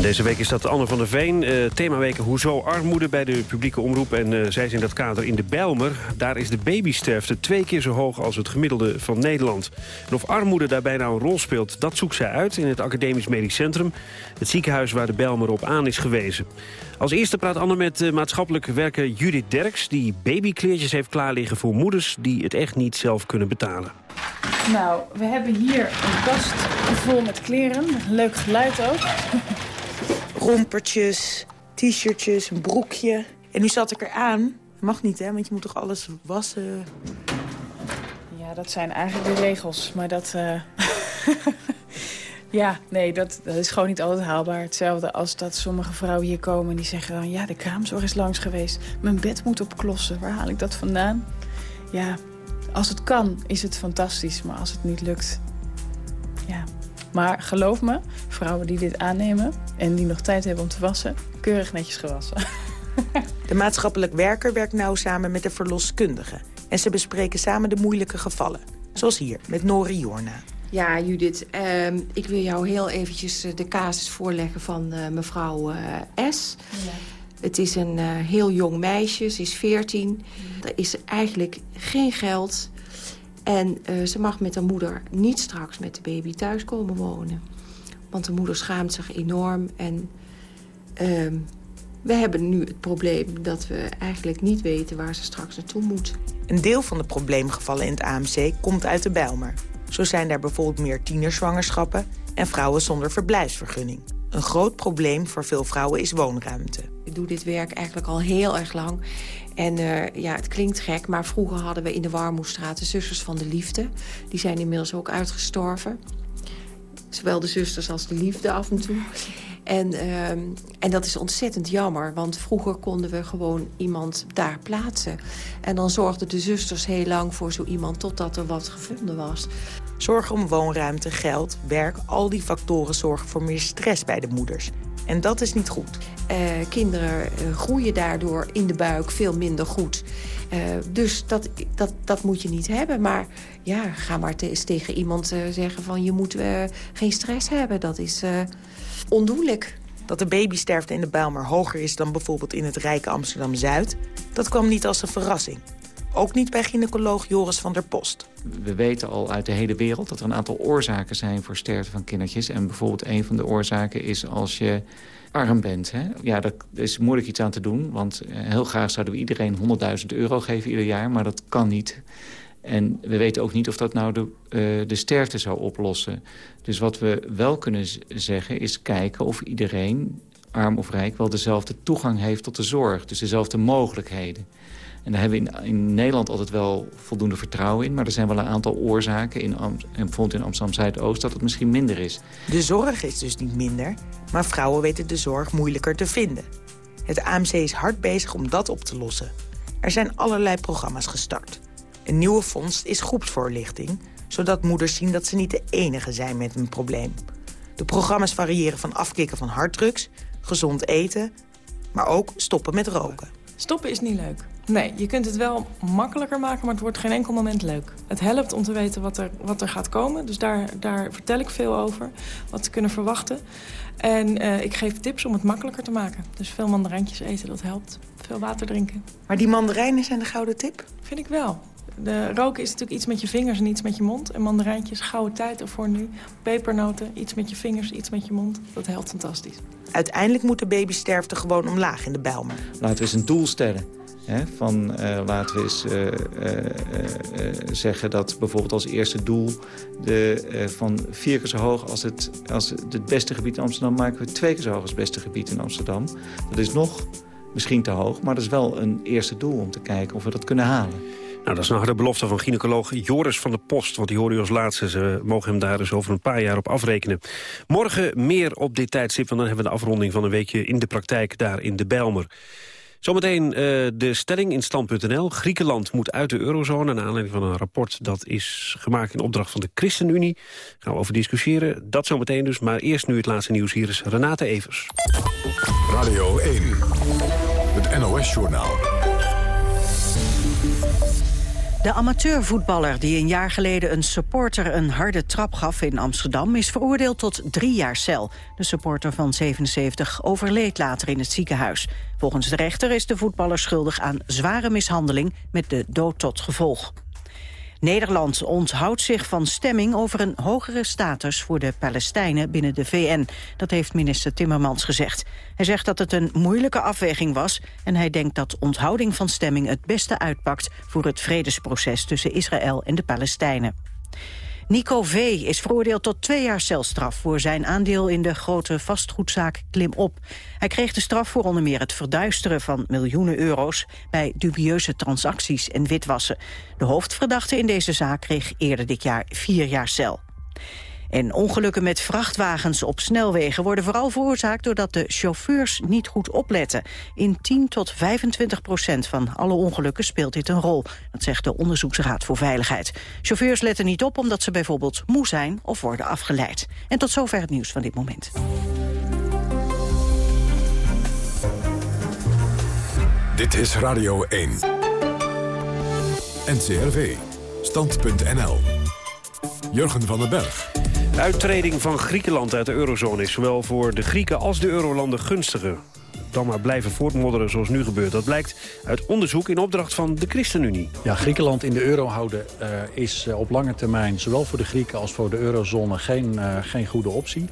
Deze week is dat Anne van der Veen. Uh, themaweken Hoezo armoede bij de publieke omroep. En uh, zij is in dat kader in de Bijlmer. Daar is de babysterfte twee keer zo hoog als het gemiddelde van Nederland. En of armoede daarbij nou een rol speelt, dat zoekt zij uit in het Academisch Medisch Centrum. Het ziekenhuis waar de Bijlmer op aan is gewezen. Als eerste praat Anne met uh, maatschappelijk werker Judith Derks... die babykleertjes heeft klaarliggen voor moeders die het echt niet zelf kunnen betalen. Nou, we hebben hier een kast vol met kleren. Leuk geluid ook. Rompertjes, t-shirtjes, een broekje. En nu zat ik er aan. Mag niet, hè, want je moet toch alles wassen? Ja, dat zijn eigenlijk de regels. Maar dat... Uh... [LAUGHS] ja, nee, dat, dat is gewoon niet altijd haalbaar. Hetzelfde als dat sommige vrouwen hier komen en die zeggen dan... ja, de kraamzorg is langs geweest. Mijn bed moet op klossen. Waar haal ik dat vandaan? Ja, als het kan, is het fantastisch. Maar als het niet lukt, ja, maar geloof me, vrouwen die dit aannemen en die nog tijd hebben om te wassen, keurig netjes gewassen. [LAUGHS] De maatschappelijk werker werkt nauw samen met de verloskundige. En ze bespreken samen de moeilijke gevallen. Zoals hier, met Nori Jorna. Ja, Judith, uh, ik wil jou heel eventjes eh, de casus voorleggen van uh, mevrouw uh, S. Ja. Het is een heel jong meisje, ze is 14. Er is eigenlijk geen geld. En uh, ze mag met haar moeder niet straks met de baby thuis komen wonen. Want de moeder schaamt zich enorm. En uh, we hebben nu het probleem dat we eigenlijk niet weten waar ze straks naartoe moet. Een deel van de probleemgevallen in het AMC komt uit de Bijlmer. Zo zijn daar bijvoorbeeld meer tienerzwangerschappen... en vrouwen zonder verblijfsvergunning. Een groot probleem voor veel vrouwen is woonruimte. Ik doe dit werk eigenlijk al heel erg lang. En uh, ja, het klinkt gek, maar vroeger hadden we in de Warmoestraat de Zusters van de Liefde. Die zijn inmiddels ook uitgestorven. Zowel de zusters als de liefde af en toe. En, ehm, en dat is ontzettend jammer, want vroeger konden we gewoon iemand daar plaatsen. En dan zorgden de zusters heel lang voor zo iemand totdat er wat gevonden was. Zorgen om woonruimte, geld, werk, al die factoren zorgen voor meer stress bij de moeders. En dat is niet goed. Uh, kinderen uh, groeien daardoor in de buik veel minder goed. Uh, dus dat, dat, dat moet je niet hebben. Maar ja, ga maar te, eens tegen iemand zeggen van je moet geen stress hebben. Dat is ondoenlijk. Dat de babysterfte in de Bijlmer hoger is dan bijvoorbeeld in het rijke Amsterdam-Zuid... dat kwam niet als een verrassing. Ook niet bij gynaecoloog Joris van der Post. We weten al uit de hele wereld dat er een aantal oorzaken zijn voor sterfte van kindertjes. En bijvoorbeeld een van de oorzaken is als je arm bent. Hè? Ja, daar is moeilijk iets aan te doen. Want eh, heel graag zouden we iedereen 100.000 euro geven ieder jaar. Maar dat kan niet. En we weten ook niet of dat nou de, uh, de sterfte zou oplossen. Dus wat we wel kunnen zeggen is kijken of iedereen, arm of rijk... wel dezelfde toegang heeft tot de zorg. Dus dezelfde mogelijkheden. En daar hebben we in, in, Nederland altijd wel voldoende vertrouwen in. Maar er zijn wel een aantal oorzaken, in, en bijvoorbeeld in Amsterdam-Zuidoost... dat het misschien minder is. De zorg is dus niet minder, maar vrouwen weten de zorg moeilijker te vinden. Het AMC is hard bezig om dat op te lossen. Er zijn allerlei programma's gestart. Een nieuwe fonds is groepsvoorlichting... zodat moeders zien dat ze niet de enige zijn met een probleem. De programma's variëren van afkicken van harddrugs, gezond eten... maar ook stoppen met roken. Stoppen is niet leuk. Nee, je kunt het wel makkelijker maken, maar het wordt geen enkel moment leuk. Het helpt om te weten wat er, wat er gaat komen. Dus daar, daar vertel ik veel over, wat ze kunnen verwachten. En uh, ik geef tips om het makkelijker te maken. Dus veel mandarijntjes eten, dat helpt. Veel water drinken. Maar die mandarijnen zijn de gouden tip? Vind ik wel. De roken is natuurlijk iets met je vingers en iets met je mond. En mandarijntjes, gouden tijd ervoor nu. Pepernoten, iets met je vingers, iets met je mond. Dat helpt fantastisch. Uiteindelijk moet de babysterfte gewoon omlaag in de Bijlmer. Laten we eens een doel van uh, laten we eens uh, uh, zeggen dat bijvoorbeeld als eerste doel... De, van vier keer zo hoog als het, als het beste gebied in Amsterdam... maken we twee keer zo hoog als het beste gebied in Amsterdam. Dat is nog misschien te hoog, maar dat is wel een eerste doel... om te kijken of we dat kunnen halen. Nou, dat is nog de belofte van gynaecoloog Joris van der Post. Want die hoorde u als laatste. Ze mogen hem daar dus over een paar jaar op afrekenen. Morgen meer op dit tijdstip, want dan hebben we de afronding van een weekje in de praktijk daar in de Bijlmer. Zometeen uh, de stelling in stand.nl. Griekenland moet uit de eurozone. Naar aanleiding van een rapport dat is gemaakt in opdracht van de ChristenUnie. Gaan we over discussiëren. Dat zometeen dus. Maar eerst nu het laatste nieuws. Hier is Renate Evers. Radio 1. Het NOS-journaal. De amateurvoetballer die een jaar geleden een supporter een harde trap gaf in Amsterdam... is veroordeeld tot drie jaar cel. De supporter van 77 overleed later in het ziekenhuis. Volgens de rechter is de voetballer schuldig aan zware mishandeling... met de dood tot gevolg. Nederland onthoudt zich van stemming over een hogere status voor de Palestijnen binnen de VN. Dat heeft minister Timmermans gezegd. Hij zegt dat het een moeilijke afweging was en hij denkt dat onthouding van stemming het beste uitpakt voor het vredesproces tussen Israël en de Palestijnen. Nico V. is veroordeeld tot twee jaar celstraf... voor zijn aandeel in de grote vastgoedzaak Klimop. Hij kreeg de straf voor onder meer het verduisteren van miljoenen euro's... bij dubieuze transacties en witwassen. De hoofdverdachte in deze zaak kreeg eerder dit jaar vier jaar cel. En ongelukken met vrachtwagens op snelwegen worden vooral veroorzaakt doordat de chauffeurs niet goed opletten. In 10 tot 25 procent van alle ongelukken speelt dit een rol. Dat zegt de Onderzoeksraad voor Veiligheid. Chauffeurs letten niet op omdat ze bijvoorbeeld moe zijn of worden afgeleid. En tot zover het nieuws van dit moment. Dit is Radio 1. NCRV. Stand.nl. Jurgen van den Berg. De uittreding van Griekenland uit de eurozone is zowel voor de Grieken als de eurolanden gunstiger. Dan maar blijven voortmodderen zoals nu gebeurt. Dat blijkt uit onderzoek in opdracht van de ChristenUnie. Ja, Griekenland in de euro houden uh, is uh, op lange termijn... zowel voor de Grieken als voor de eurozone geen, uh, geen goede optie.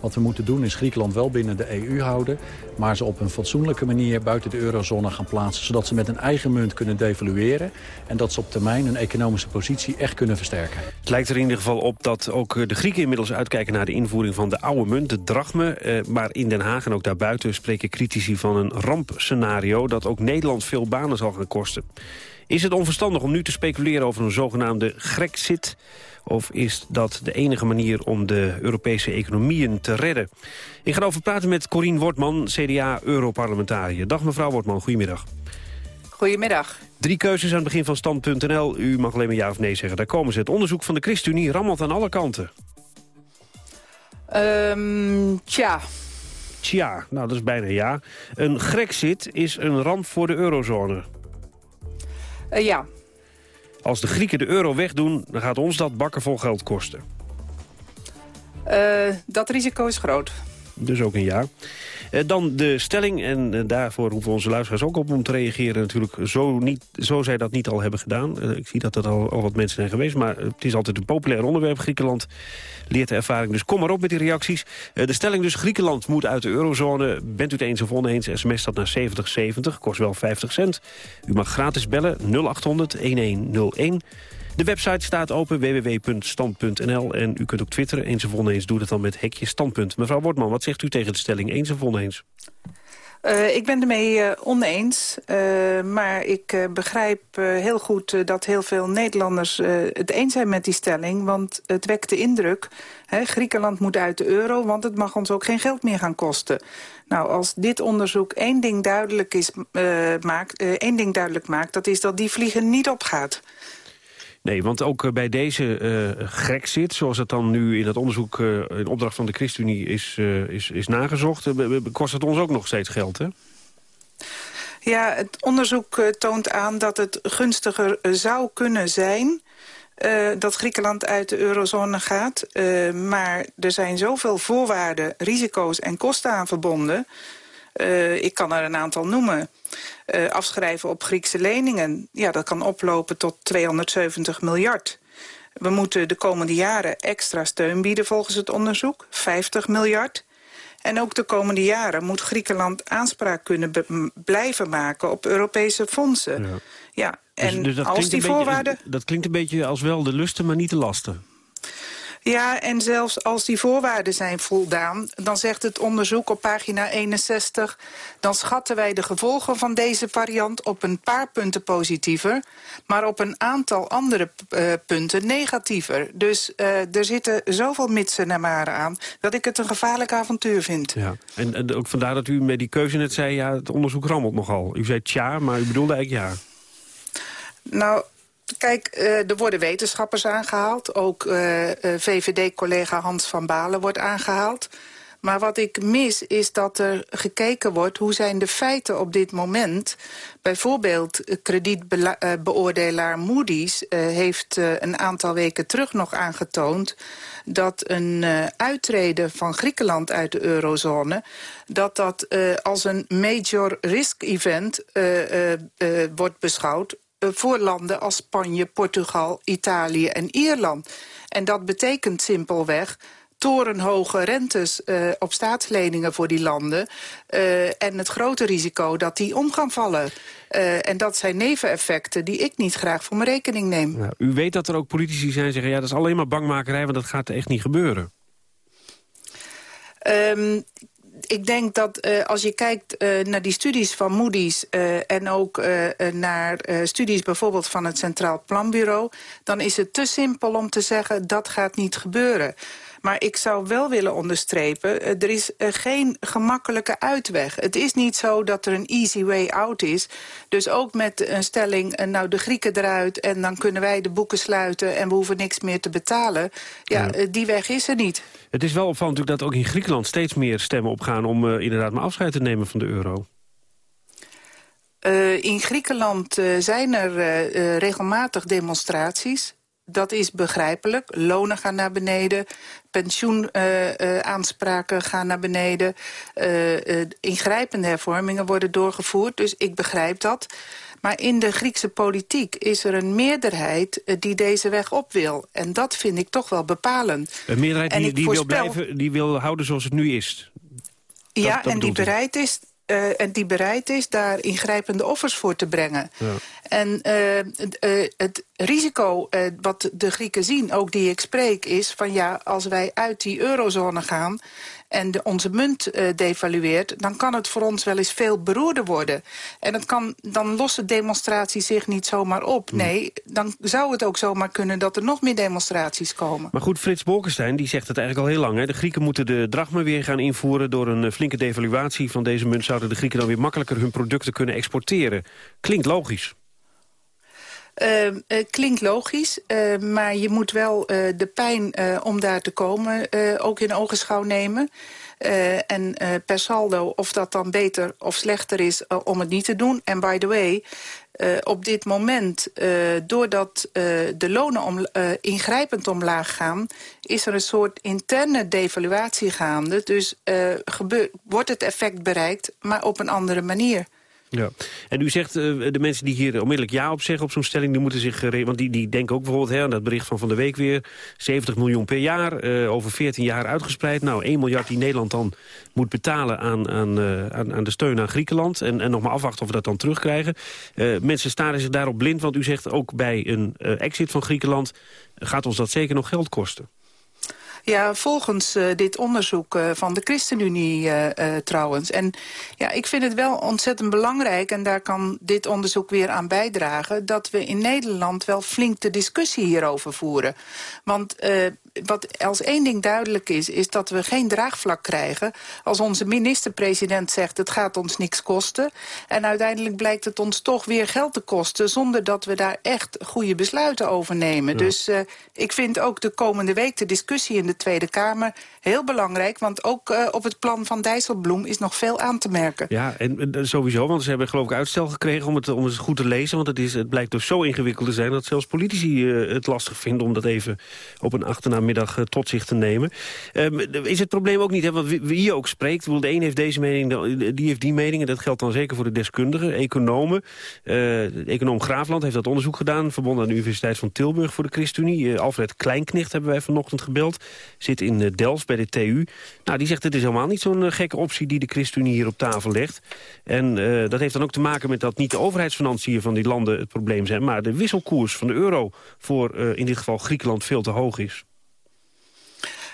Wat we moeten doen is Griekenland wel binnen de EU houden... maar ze op een fatsoenlijke manier buiten de eurozone gaan plaatsen... zodat ze met een eigen munt kunnen devalueren... en dat ze op termijn hun economische positie echt kunnen versterken. Het lijkt er in ieder geval op dat ook de Grieken inmiddels uitkijken... naar de invoering van de oude munt, de drachme. Eh, maar in Den Haag en ook daarbuiten spreken critici van een rampscenario... dat ook Nederland veel banen zal gaan kosten. Is het onverstandig om nu te speculeren over een zogenaamde Grexit? Of is dat de enige manier om de Europese economieën te redden? Ik ga over praten met Corien Wortman, CDA-europarlementariër. Dag mevrouw Wortman, goedemiddag. Goedemiddag. Drie keuzes aan het begin van stand.nl. U mag alleen maar ja of nee zeggen. Daar komen ze. Het onderzoek van de ChristenUnie rammelt aan alle kanten. Um, tja. Tja, nou dat is bijna ja. Een Grexit is een ramp voor de eurozone. Uh, ja. Als de Grieken de euro wegdoen, dan gaat ons dat bakken vol geld kosten. Uh, dat risico is groot. Dus ook een ja. Uh, dan de stelling, en uh, daarvoor hoeven onze luisteraars ook op om te reageren. Natuurlijk, zo, niet, zo zij dat niet al hebben gedaan. Uh, ik zie dat er al, al wat mensen zijn geweest, maar het is altijd een populair onderwerp. Griekenland leert de ervaring, dus kom maar op met die reacties. de stelling dus, Griekenland moet uit de eurozone. Bent u het eens of oneens, sms dat naar 7070, kost wel 50 cent. U mag gratis bellen, 0800 1101. De website staat open, www.stand.nl. En u kunt ook twitteren, eens of oneens, doe dat dan met hekje standpunt. Mevrouw Wortman, wat zegt u tegen de stelling eens of oneens? Uh, ik ben ermee uh, oneens, uh, maar ik begrijp heel goed dat heel veel Nederlanders het eens zijn met die stelling. Want het wekt de indruk, hè, Griekenland moet uit de euro, want het mag ons ook geen geld meer gaan kosten. Nou, als dit onderzoek één ding duidelijk, is, maakt, één ding duidelijk maakt, dat is dat die vliegen niet opgaat. Nee, want ook eh, bij deze uh, Grexit, zoals het dan nu in het onderzoek... Uh, in opdracht van de ChristenUnie is, is, is nagezocht... kost het ons ook nog steeds geld, hè? Ja, het onderzoek toont aan dat het gunstiger zou kunnen zijn... dat Griekenland uit de eurozone gaat. maar er zijn zoveel voorwaarden, risico's en kosten aan verbonden... ik kan er een aantal noemen... Uh, afschrijven op Griekse leningen. Ja, dat kan oplopen tot 270 miljard. We moeten de komende jaren extra steun bieden volgens het onderzoek. 50 miljard. En ook de komende jaren moet Griekenland aanspraak kunnen blijven maken op Europese fondsen. Ja, ja dus- en dus, dus als die voorwaarden... Beetje, dat klinkt een beetje als wel de lusten, maar niet de lasten. Ja, en zelfs als die voorwaarden zijn voldaan... dan zegt het onderzoek op pagina 61... dan schatten wij de gevolgen van deze variant op een paar punten positiever... maar op een aantal andere uh, punten negatiever. Dus uh, er zitten zoveel mitsen en maren aan... dat ik het een gevaarlijk avontuur vind. Ja, en, en ook vandaar dat u met die keuze net zei... ja, het onderzoek rammelt nogal. U zei tja, maar u bedoelde eigenlijk ja. Nou, Kijk, uh, er worden wetenschappers aangehaald. Ook uh, uh, VVD-collega Hans van Balen wordt aangehaald. Maar wat ik mis is dat er gekeken wordt... hoe zijn de feiten op dit moment. Bijvoorbeeld kredietbeoordelaar Moody's heeft een aantal weken terug nog aangetoond... dat een uittreden van Griekenland uit de eurozone... dat dat als een major risk event wordt beschouwd voor landen als Spanje, Portugal, Italië en Ierland. En dat betekent simpelweg torenhoge rentes uh, op staatsleningen voor die landen... Uh, en het grote risico dat die om gaan vallen. Uh, en dat zijn neveneffecten die ik niet graag voor mijn rekening neem. Nou, u weet dat er ook politici zijn die zeggen... ja, dat is alleen maar bangmakerij, want dat gaat echt niet gebeuren. Um, ik denk dat uh, als je kijkt uh, naar die studies van Moody's... Uh, en ook naar studies bijvoorbeeld van het Centraal Planbureau... dan is het te simpel om te zeggen dat gaat niet gebeuren. Maar ik zou wel willen onderstrepen, er is geen gemakkelijke uitweg. Het is niet zo dat er een easy way out is. Dus ook met een stelling, nou de Grieken eruit... en dan kunnen wij de boeken sluiten en we hoeven niks meer te betalen. Ja, ja. die weg is er niet. Het is wel opvallend dat ook in Griekenland steeds meer stemmen opgaan... om uh, inderdaad maar afscheid te nemen van de euro. Uh, in Griekenland uh, zijn er regelmatig demonstraties. Dat is begrijpelijk. Lonen gaan naar beneden. Pensioenaanspraken gaan naar beneden. ingrijpende hervormingen worden doorgevoerd. Dus ik begrijp dat. Maar in de Griekse politiek is er een meerderheid die deze weg op wil. En dat vind ik toch wel bepalend. Een meerderheid die, die voorspel... wil, blijven, die wil houden zoals het nu is? Dat, ja, dat en die bereid is uh, en die bereid is daar ingrijpende offers voor te brengen. Ja. En uh, uh, het risico wat de Grieken zien, ook die ik spreek, is van ja, als wij uit die eurozone gaan en de, onze munt uh, devalueert... dan kan het voor ons wel eens veel beroerder worden. En het kan, dan lossen demonstraties zich niet zomaar op. Nee, dan zou het ook zomaar kunnen dat er nog meer demonstraties komen. Maar goed, Frits Bolkestein die zegt het eigenlijk al heel lang. Hè. De Grieken moeten de drachma weer gaan invoeren. Door een flinke devaluatie van deze munt... zouden de Grieken dan weer makkelijker hun producten kunnen exporteren. Klinkt logisch. Uh, uh, klinkt logisch, uh, maar je moet wel de pijn om daar te komen ook in ogenschouw nemen. en per saldo of dat dan beter of slechter is om het niet te doen. En by the way, op dit moment, doordat de lonen om, ingrijpend omlaag gaan... is er een soort interne devaluatie gaande. Dus wordt het effect bereikt, maar op een andere manier. Ja, en u zegt, uh, de mensen die hier onmiddellijk ja op zeggen op zo'n stelling... die moeten zich, uh, want die, die denken ook bijvoorbeeld hè, aan dat bericht van Van de Week weer... 70 miljoen per jaar, uh, over 14 jaar uitgespreid. Nou, 1 miljard die Nederland dan moet betalen aan, aan, aan, aan, de steun aan Griekenland... En, en nog maar afwachten of we dat dan terugkrijgen. mensen staren zich daarop blind, want u zegt ook bij een exit van Griekenland... gaat ons dat zeker nog geld kosten. Ja, volgens uh, dit onderzoek uh, van de ChristenUnie uh, trouwens. En ja, ik vind het wel ontzettend belangrijk... en daar kan dit onderzoek weer aan bijdragen... dat we in Nederland wel flink de discussie hierover voeren. Want wat als één ding duidelijk is, is dat we geen draagvlak krijgen... als onze minister-president zegt, het gaat ons niks kosten... en uiteindelijk blijkt het ons toch weer geld te kosten... zonder dat we daar echt goede besluiten over nemen. Dus uh, ik vind ook de komende week de discussie in de Tweede Kamer heel belangrijk... want ook uh, op het plan van Dijsselbloem is nog veel aan te merken. Ja, en uh, sowieso, want ze hebben geloof ik uitstel gekregen... om het, om het goed te lezen, want het, is, het blijkt dus zo ingewikkeld te zijn... dat zelfs politici het lastig vinden om dat even op een achternaam middag eh, tot zich te nemen. Um, is het probleem ook niet, hè, want wie ook spreekt... de een heeft deze mening, die heeft die mening... en dat geldt dan zeker voor de deskundigen, economen. De econoom Graafland heeft dat onderzoek gedaan... verbonden aan de Universiteit van Tilburg voor de ChristenUnie. Uh, Alfred Kleinknecht hebben wij vanochtend gebeld. Zit in Delft bij de TU. Nou, die zegt het is helemaal niet zo'n gekke optie... die de ChristenUnie hier op tafel legt. En dat heeft dan ook te maken met dat niet de overheidsfinanciën van die landen het probleem zijn... maar de wisselkoers van de euro voor in dit geval Griekenland veel te hoog is.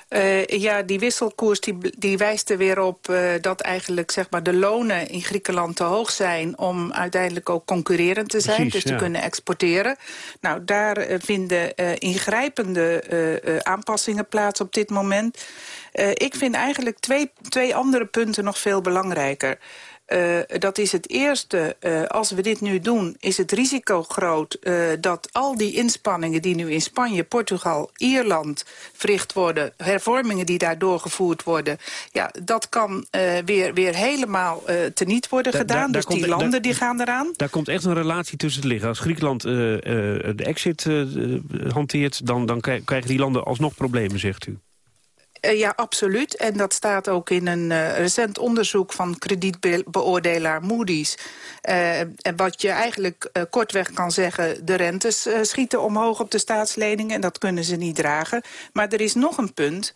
Uh, ja, die wisselkoers die, die wijst er weer op uh, dat eigenlijk zeg maar, de lonen in Griekenland te hoog zijn... om uiteindelijk ook concurrerend te zijn, Precies, dus te kunnen exporteren. Nou, daar uh, vinden ingrijpende aanpassingen plaats op dit moment. ik vind eigenlijk twee, twee andere punten nog veel belangrijker. Uh, dat is het eerste. Uh, als we dit nu doen, is het risico groot uh, dat al die inspanningen die nu in Spanje, Portugal, Ierland verricht worden, hervormingen die daar doorgevoerd worden, ja, dat kan weer, weer helemaal teniet worden da, gedaan. Da, dus die landen die gaan eraan. Daar komt echt een relatie tussen te liggen. Als Griekenland de exit hanteert, dan, dan krijgen die landen alsnog problemen, zegt u. Uh, ja, absoluut. En dat staat ook in een uh, recent onderzoek van kredietbeoordelaar Moody's. Uh, en wat je eigenlijk kortweg kan zeggen... de rentes schieten omhoog op de staatsleningen... en dat kunnen ze niet dragen. Maar er is nog een punt.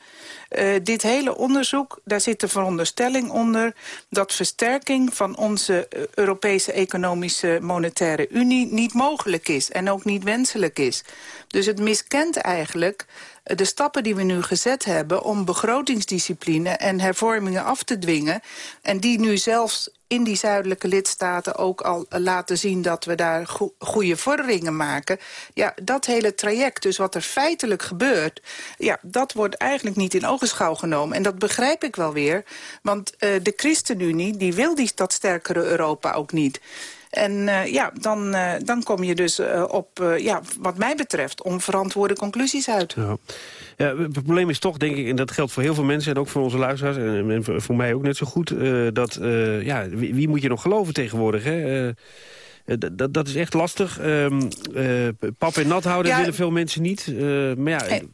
dit hele onderzoek, daar zit de veronderstelling onder... dat versterking van onze Europese Economische Monetaire Unie... niet mogelijk is en ook niet wenselijk is. Dus het miskent eigenlijk de stappen die we nu gezet hebben... om begrotingsdiscipline en hervormingen af te dwingen... en die nu zelfs in die zuidelijke lidstaten ook al laten zien... dat we daar go goede vorderingen maken. Ja, dat hele traject, dus wat er feitelijk gebeurt... ja, dat wordt eigenlijk niet in ogenschouw genomen. En dat begrijp ik wel weer, want uh, de ChristenUnie... die wil die, dat sterkere Europa ook niet... En uh, ja, dan, uh, dan kom je dus uh, op, ja, wat mij betreft, onverantwoorde conclusies uit. Ja. Ja, het probleem is toch, denk ik, en dat geldt voor heel veel mensen... en ook voor onze luisteraars, en, en voor mij ook net zo goed... dat, ja, wie, wie, moet je nog geloven tegenwoordig, hè? dat, dat is echt lastig. Um, pap en nat houden ja, willen veel mensen niet. maar ja... Hey.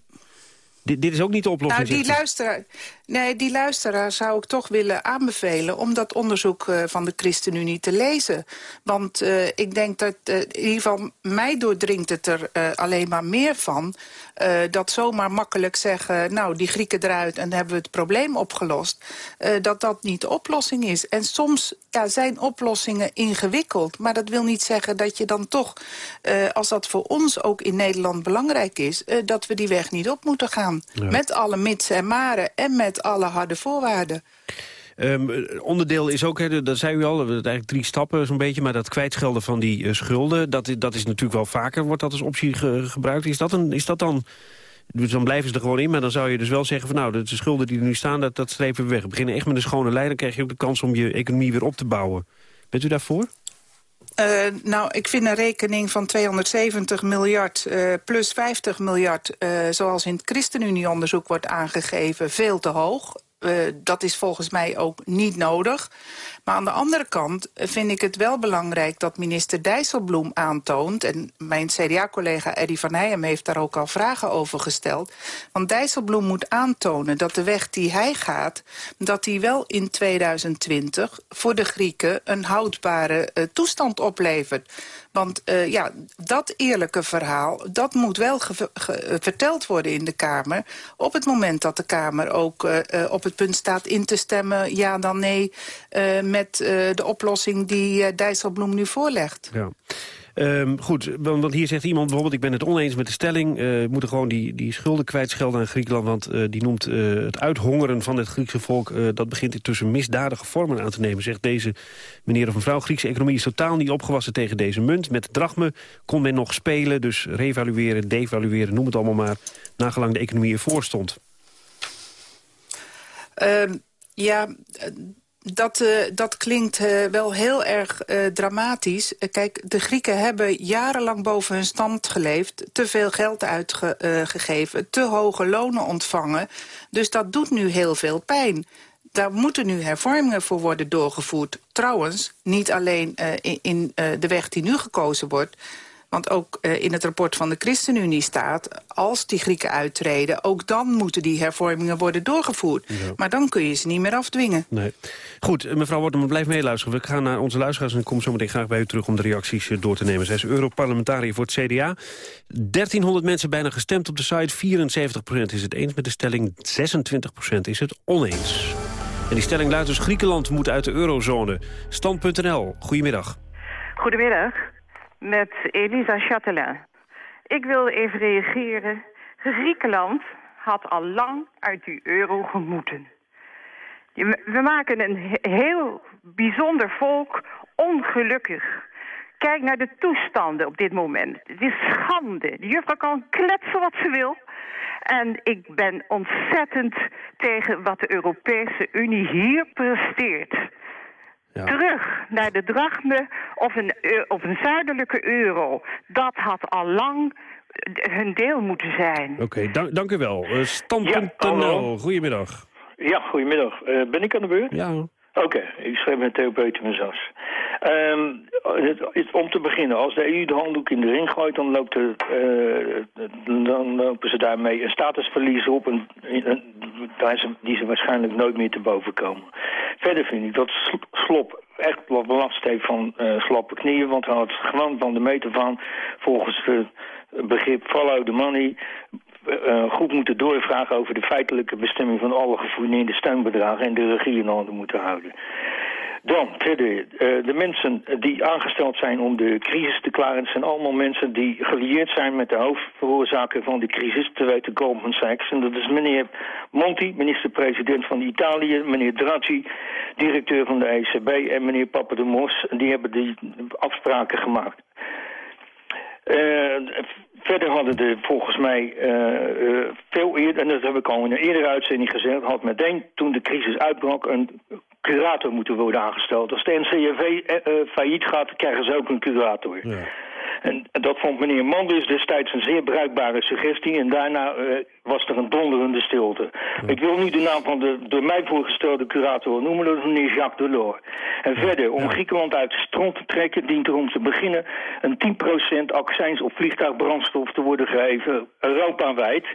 Dit, dit, is ook niet de oplossing. Nou, die luisteraar, nee, die luisteraar zou ik toch willen aanbevelen... om dat onderzoek uh, van de ChristenUnie te lezen. Want uh, ik denk dat, uh, in ieder geval mij doordringt het er alleen maar meer van... dat zomaar makkelijk zeggen, nou, die Grieken eruit... en dan hebben we het probleem opgelost. dat dat niet de oplossing is. En soms ja, zijn oplossingen ingewikkeld. Maar dat wil niet zeggen dat je dan toch, als dat voor ons ook in Nederland belangrijk is... dat we die weg niet op moeten gaan. Ja. Met alle mits en maren en met alle harde voorwaarden. Um, onderdeel is ook, dat zei u al, eigenlijk drie stappen zo'n beetje... maar dat kwijtschelden van die uh, schulden, dat, dat is natuurlijk wel vaker... wordt dat als optie ge gebruikt. Is dat, een, is dat dan... Dus dan blijven ze er gewoon in, maar dan zou je dus wel zeggen... van nou, de schulden die er nu staan, dat, dat strepen we weg. We beginnen echt met een schone lijn, dan krijg je ook de kans om je economie weer op te bouwen. Bent u daarvoor? Uh, nou, ik vind een rekening van 270 miljard uh, plus 50 miljard... Uh, zoals in het ChristenUnie-onderzoek wordt aangegeven, veel te hoog. Uh, dat is volgens mij ook niet nodig. Maar aan de andere kant vind ik het wel belangrijk dat minister Dijsselbloem aantoont... en mijn CDA-collega Eddy van Heijem heeft daar ook al vragen over gesteld... want Dijsselbloem moet aantonen dat de weg die hij gaat... dat die wel in 2020 voor de Grieken een houdbare uh, toestand oplevert. Want uh, ja, dat eerlijke verhaal, dat moet wel verteld worden in de Kamer... op het moment dat de Kamer ook uh, op het punt staat in te stemmen... ja dan nee, met de oplossing die Dijsselbloem nu voorlegt. Ja. Um, goed, want, hier zegt iemand bijvoorbeeld... ik ben het oneens met de stelling. Uh, we moeten gewoon die, die schulden kwijtschelden aan Griekenland... want uh, die noemt uh, het uithongeren van het Griekse volk... dat begint intussen misdadige vormen aan te nemen... zegt deze meneer of mevrouw. Griekse economie is totaal niet opgewassen tegen deze munt. Met drachme kon men nog spelen, dus revalueren, devalueren... noem het allemaal maar, nagelang de economie ervoor stond. Ehm, ja dat, uh, dat klinkt uh, wel heel erg uh, dramatisch. kijk, de Grieken hebben jarenlang boven hun stand geleefd... te veel geld uitgegeven, te hoge lonen ontvangen. Dus dat doet nu heel veel pijn. Daar moeten nu hervormingen voor worden doorgevoerd. Trouwens, niet alleen in, in de weg die nu gekozen wordt... Want ook uh, in het rapport van de ChristenUnie staat... als die Grieken uittreden, ook dan moeten die hervormingen worden doorgevoerd. Ja. Maar dan kun je ze niet meer afdwingen. Nee. Goed, mevrouw Worteman, blijf meeluisteren. We gaan naar onze luisteraars en ik kom zo meteen graag bij u terug... om de reacties door te nemen. Zij is Europarlementariër voor het CDA. 1300 mensen bijna gestemd op de site. 74% is het eens met de stelling, 26% is het oneens. En die stelling luidt dus Griekenland moet uit de eurozone. Stand.nl, goedemiddag. Goedemiddag met Elisa Chatelain. Ik wil even reageren. Griekenland had al lang uit die euro gemoeten. We maken een heel bijzonder volk ongelukkig. Kijk naar de toestanden op dit moment. Het is schande. De juffrouw kan kletsen wat ze wil. En ik ben ontzettend tegen wat de Europese Unie hier presteert. Ja. Terug naar de drachme of een, of een zuidelijke euro. Dat had al lang hun deel moeten zijn. Oké, okay, dank, dank u wel. Uh, Stand.nl, ja, goedemiddag. Ja, goedemiddag. Uh, ben ik aan de beurt? Ja. Oké, okay, ik schrijf met Theo Peter um, het, Om te beginnen, als de EU de handdoek in de ring gooit... dan, loopt de, uh, dan lopen ze daarmee een statusverlies op... En, die ze waarschijnlijk nooit meer te boven komen. Verder vind ik dat Slop echt wat belast heeft van uh, slappe knieën... want hij had gewoon van de meter van volgens het begrip follow the money goed moeten doorvragen over de feitelijke bestemming van alle gefourneerde steunbedragen en de regie in handen moeten houden. Dan, verder, uh, de mensen die aangesteld zijn om de crisis te klaren... zijn allemaal mensen die gelieerd zijn met de hoofdveroorzaker van de crisis... te weten Goldman Sachs. En dat is meneer Monti, minister-president van Italië... meneer Draghi, directeur van de ECB... en meneer Papademos. Die hebben die afspraken gemaakt. Uh, verder hadden er volgens mij uh, veel eerder, en dat heb ik al in een eerdere uitzending gezegd, had meteen toen de crisis uitbrak een curator moeten worden aangesteld. Als de NCRV failliet gaat, krijgen ze ook een curator. Ja. En dat vond meneer Manders destijds een zeer bruikbare suggestie. En daarna uh, was er een donderende stilte. Ik wil nu de naam van de door mij voorgestelde curator noemen. Dat is meneer Jacques Delors. En verder, om Griekenland uit de stront te trekken... dient er om te beginnen een 10% accijns op vliegtuigbrandstof te worden gegeven. Europawijd.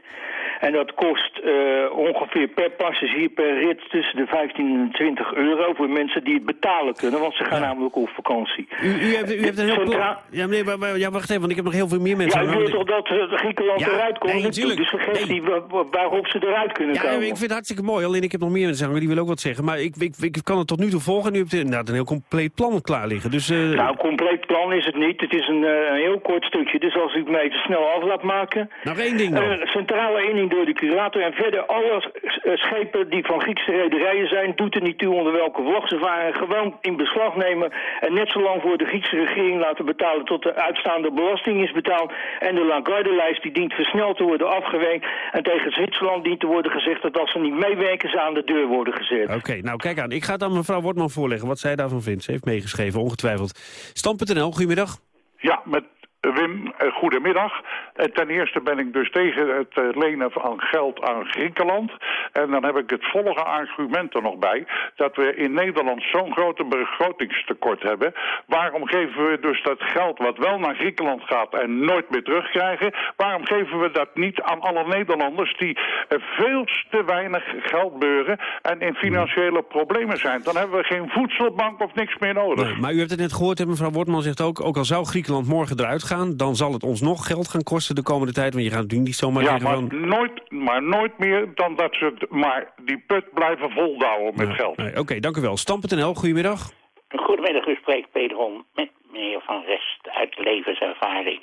En dat kost uh, ongeveer per passagier per rit tussen de 15 en 20 euro... voor mensen die het betalen kunnen. Want ze gaan namelijk op vakantie. U, u, hebt, u hebt een heel... Ja, meneer, maar, maar ja, wacht even, want ik heb nog heel veel meer mensen. Ja, je weet toch dat eh, Griekenland Ja, eruit komt? nee, Het tuurlijk. is suggestie wa- wa- waarop ze eruit kunnen Ja, komen. ik vind het hartstikke mooi. Alleen ik heb nog meer mensen hangen, die willen ook wat zeggen. Maar ik, ik, ik kan het tot nu toe volgen. En u hebt inderdaad een heel compleet plan klaar liggen. Dus, eh, Nou, compleet plan is het niet. Het is een, eh, een heel kort stukje. Dus als ik mij te snel af laat maken... Nog één ding dan. Eh, centrale eening door de curator. En verder alle schepen die van Griekse rederijen zijn... doet er niet toe onder welke vlag ze varen. Gewoon in beslag nemen. En net zo lang voor de Griekse regering laten betalen... tot de uitstaande belasting is betaald. En de Lagarde-lijst die dient versneld te worden afgewezen. En tegen Zwitserland dient te worden gezegd... dat als ze niet meewerken, ze aan de deur worden gezet. Oké, nou kijk aan. Ik ga het aan mevrouw Wortman voorleggen wat zij daarvan vindt. Ze heeft meegeschreven, ongetwijfeld. Stam.nl, goedemiddag. Ja, met Wim, eh, goedemiddag. Eh, ten eerste ben ik dus tegen het eh, lenen van geld aan Griekenland. En dan heb ik het volgende argument er nog bij. Dat we in Nederland zo'n grote begrotingstekort hebben. Waarom geven we dus dat geld wat wel naar Griekenland gaat en nooit meer terugkrijgen... waarom geven we dat niet aan alle Nederlanders die eh, veel te weinig geld beuren... en in financiële problemen zijn? Dan hebben we geen voedselbank of niks meer nodig. Maar u hebt het net gehoord, mevrouw Wortman zegt ook... ook al zou Griekenland morgen eruit gaan... dan zal het ons nog geld gaan kosten de komende tijd. Want je gaat natuurlijk niet zomaar Ja, maar nooit, maar nooit meer dan dat ze maar die put blijven voldouwen met geld. Nee, Oké, dank u wel. Stam.nl, goedemiddag. Goedemiddag, u spreekt Pederon met meneer Van Rest uit levenservaring.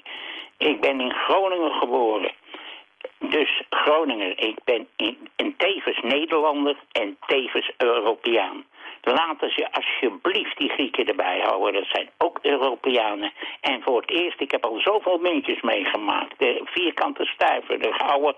Ik ben in Groningen geboren. Dus Groningen, ik ben in, in tevens Nederlander en tevens Europeaan. Laten ze alsjeblieft die Grieken erbij houden. Dat zijn ook Europeanen. En voor het eerst, ik heb al zoveel muntjes meegemaakt. De vierkante stuiver, de gouden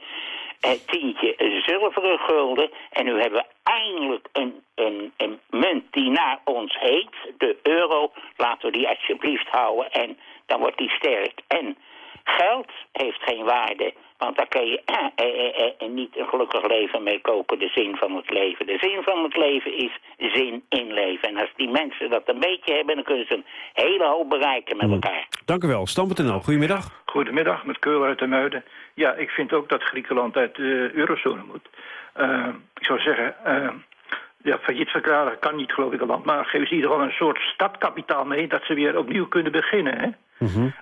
eh, tientje, zilveren gulden. En nu hebben we eindelijk een, een, een munt die naar ons heet. De euro. Laten we die alsjeblieft houden. En dan wordt die sterk. En geld heeft geen waarde. Want daar kun je eh, eh, eh, niet een gelukkig leven mee kopen, de zin van het leven. De zin van het leven is zin in leven. En als die mensen dat een beetje hebben, dan kunnen ze een hele hoop bereiken met elkaar. Dank u wel. Stam.nl, goedemiddag. Goedemiddag, met Keul uit de Muiden. Ja, ik vind ook dat Griekenland uit de eurozone moet. Ik zou zeggen, ja, failliet verklaren kan niet, geloof ik, een land. Maar geef ze in ieder geval een soort startkapitaal mee... dat ze weer opnieuw kunnen beginnen, hè?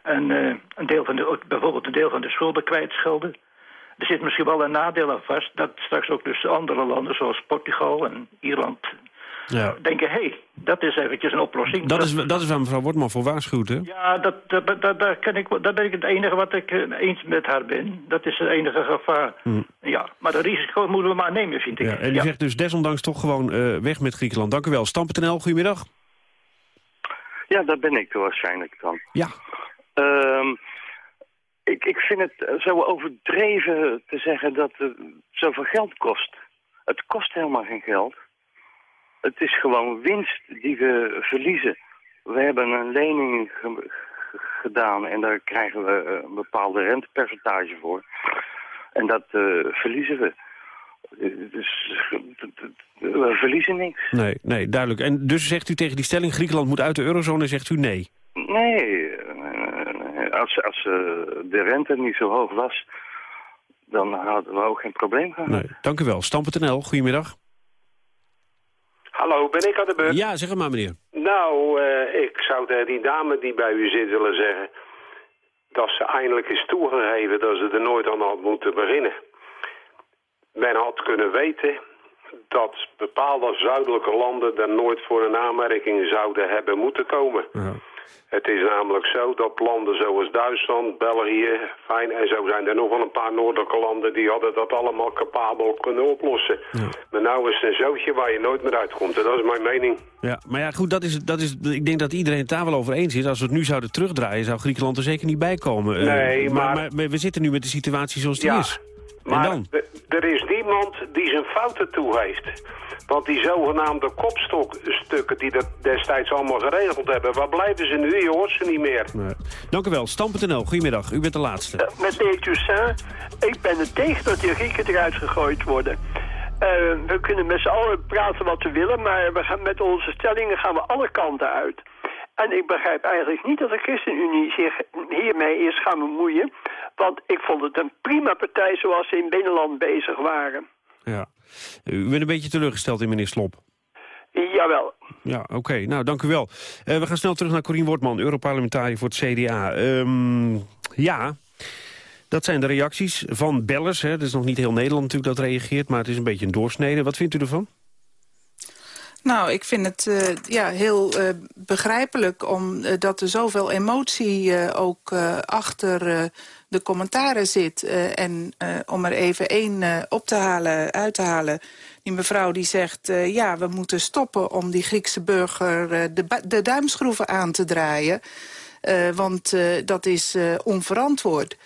En eh, een deel van de, bijvoorbeeld een deel van de schulden kwijtschelden. Er zit misschien wel een nadeel aan vast... dat straks ook dus andere landen zoals Portugal en Ierland... Ja. denken, hé, hey, dat is eventjes een oplossing. Dat is, dat is waar mevrouw Wortman voor waarschuwt, hè? Ja, dat, dat, dat, daar ken ik, dat ben ik het enige wat ik eh, eens met haar ben. Dat is het enige gevaar. Hm. Ja, maar de risico moeten we maar nemen, vind ik. Ja, en u zegt dus desondanks toch gewoon eh, weg met Griekenland. Dank u wel. Stam.nl, goedemiddag. Ja, dat ben ik waarschijnlijk dan. Ja. Ehm, ik, ik vind het eh, zo overdreven te zeggen dat het zoveel geld kost. Het kost helemaal geen geld. Het is gewoon winst die we verliezen. We hebben een lening ge- ge- gedaan en daar krijgen we eh, een bepaalde rentepercentage voor. En dat eh, verliezen we. Eh, Dus we verliezen niks. Nee, nee, duidelijk. En dus zegt u tegen die stelling... Griekenland moet uit de eurozone, zegt u nee. Nee, als, als de rente niet zo hoog was, dan hadden we ook geen probleem gehad. nee. Dank u wel. Stam.nl, goedemiddag. Hallo, ben ik aan de beurt? Ja, zeg het maar, meneer. Nou, eh, ik zou tegen die dame die bij u zit willen zeggen... dat ze eindelijk is toegegeven dat ze er nooit aan had moeten beginnen. Men had kunnen weten dat bepaalde zuidelijke landen... er nooit voor een aanmerking zouden hebben moeten komen. Het is namelijk zo dat landen zoals Duitsland, België, fijn, en zo zijn er nog wel een paar noordelijke landen die hadden dat allemaal capabel kunnen oplossen. Maar nou is het een zootje waar je nooit meer uitkomt. En dat is mijn mening. Ja, maar ja, goed, dat is, dat is, ik denk dat iedereen het daar wel over eens is. Als we het nu zouden terugdraaien, zou Griekenland er zeker niet bij komen. Eh, Nee, maar- maar, we zitten nu met de situatie zoals die Ja, is. Maar er is niemand die zijn fouten toe heeft. Want die zogenaamde kopstokstukken die dat destijds allemaal geregeld hebben... waar blijven ze nu? Je hoort ze niet meer. Nee. Dank u wel. Stam.nl, goedemiddag. U bent de laatste. Met meneer Toussaint, ik ben er tegen dat die Grieken eruit gegooid worden. Eh, we kunnen met z'n allen praten wat we willen, maar we gaan met onze stellingen gaan we alle kanten uit. En ik begrijp eigenlijk niet dat de ChristenUnie zich hiermee is gaan bemoeien. Want ik vond het een prima partij zoals ze in binnenland bezig waren. Ja. U bent een beetje teleurgesteld in meneer Slop. Jawel. Ja, oké. Nou, dank u wel. Uh, we gaan snel terug naar Corien Wortman, Europarlementariër voor het CDA. Um, ehm, ja, dat zijn de reacties van bellers. Hè. Het is nog niet heel Nederland natuurlijk dat reageert, maar het is een beetje een doorsnede. Wat vindt u ervan? Nou, ik vind het uh, ja, heel uh, begrijpelijk omdat er zoveel emotie ook achter de commentaren zit. en om er even één op te halen, uit te halen die mevrouw die zegt... Ja, we moeten stoppen om die Griekse burger de, de, duimschroeven aan te draaien. Want dat is onverantwoord.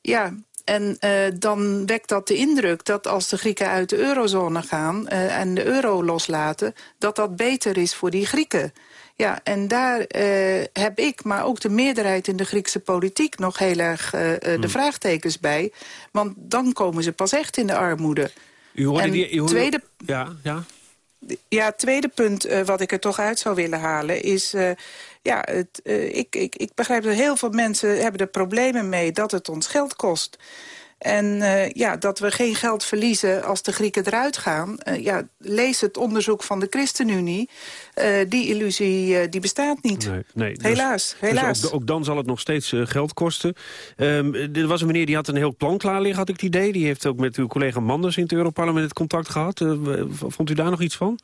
Ja, en dan wekt dat de indruk dat als de Grieken uit de eurozone gaan... en de euro loslaten, dat dat beter is voor die Grieken. Ja, en daar heb ik, maar ook de meerderheid in de Griekse politiek... nog heel erg de hmm. vraagtekens bij. Want dan komen ze pas echt in de armoede. U hoorde die... U hoorde... Tweede... Ja, ja. Ja, het tweede punt uh, wat ik er toch uit zou willen halen is... Uh, ja, het, uh, ik, ik, ik begrijp dat heel veel mensen hebben er problemen mee dat het ons geld kost. En uh, ja, dat we geen geld verliezen als de Grieken eruit gaan. Uh, ja, lees het onderzoek van de ChristenUnie. Uh, die illusie die bestaat niet. Nee, nee, dus- helaas, dus, helaas. Dus ook, ook, dan zal het nog steeds geld kosten. Um, er was een meneer die had een heel plan klaar liggen, had ik het idee. Die heeft ook met uw collega Manders in het Europarlement contact gehad. vond u daar nog iets van?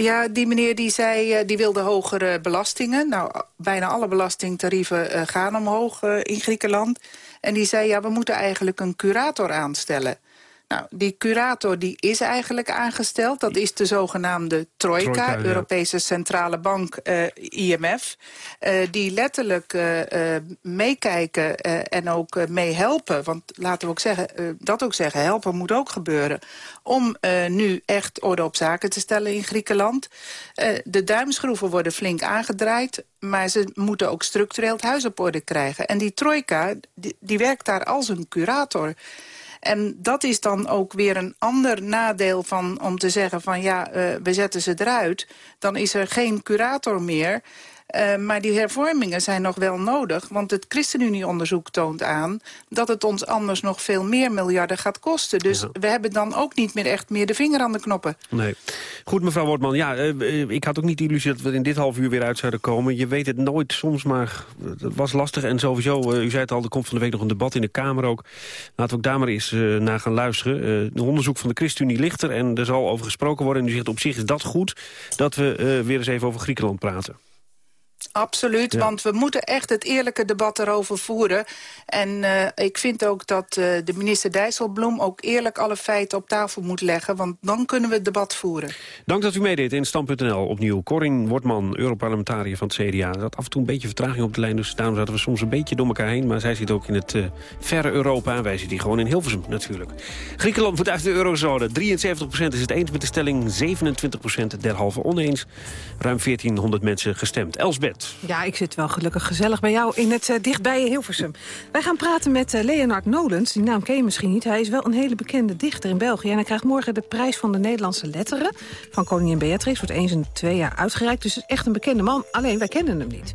Ja, die meneer die zei, die wilde hogere belastingen. Nou, bijna alle belastingtarieven gaan omhoog in Griekenland. En die zei, ja, we moeten eigenlijk een curator aanstellen. Nou, die curator die is eigenlijk aangesteld. Dat is de zogenaamde Trojka, Europese Centrale Bank, uh, eh, IMF. Uh, eh, die letterlijk uh, meekijken en ook meehelpen. Want laten we ook zeggen, dat ook zeggen, helpen moet ook gebeuren. Om nu echt orde op zaken te stellen in Griekenland. de duimschroeven worden flink aangedraaid. Maar ze moeten ook structureel het huis op orde krijgen. En die trojka, die, die werkt daar als een curator. En dat is dan ook weer een ander nadeel van om te zeggen van ja, uh, we zetten ze eruit. Dan is er geen curator meer. Uh, maar die hervormingen zijn nog wel nodig. Want het ChristenUnie-onderzoek toont aan... dat het ons anders nog veel meer miljarden gaat kosten. Dus we hebben dan ook niet meer echt meer de vinger aan de knoppen. Nee. Goed, mevrouw Wortman. Ja, uh, ik had ook niet de illusie dat we in dit half uur weer uit zouden komen. Je weet het nooit soms, maar het was lastig. En sowieso, u zei het al, er komt van de week nog een debat in de Kamer ook. Laten we ook daar maar eens naar gaan luisteren. Het onderzoek van de ChristenUnie ligt er en er zal over gesproken worden. En u zegt op zich is dat goed dat we weer eens even over Griekenland praten. Absoluut, want we moeten echt het eerlijke debat erover voeren. En uh, ik vind ook dat uh, de minister Dijsselbloem ook eerlijk alle feiten op tafel moet leggen. Want dan kunnen we het debat voeren. Dank dat u meedeed in Stand.nl opnieuw. Corinne Wortman, Europarlementariër van het CDA. Er zat af en toe een beetje vertraging op de lijn, dus daarom zaten we soms een beetje door elkaar heen. Maar zij zit ook in het uh, verre Europa en wij zitten hier gewoon in Hilversum natuurlijk. Griekenland moet uit de eurozone. 73% is het eens met de stelling, 27% derhalve oneens. Ruim 1400 mensen gestemd. Elsbeth. Ja, ik zit wel gelukkig gezellig bij jou in het uh, Hilversum. Wij gaan praten met uh, Leonard Nolens. Die naam ken je misschien niet. Hij is wel een hele bekende dichter in België. En hij krijgt morgen de prijs van de Nederlandse letteren... van koningin Beatrix. Wordt eens in twee jaar uitgereikt. Dus echt een bekende man. Alleen, wij kennen hem niet.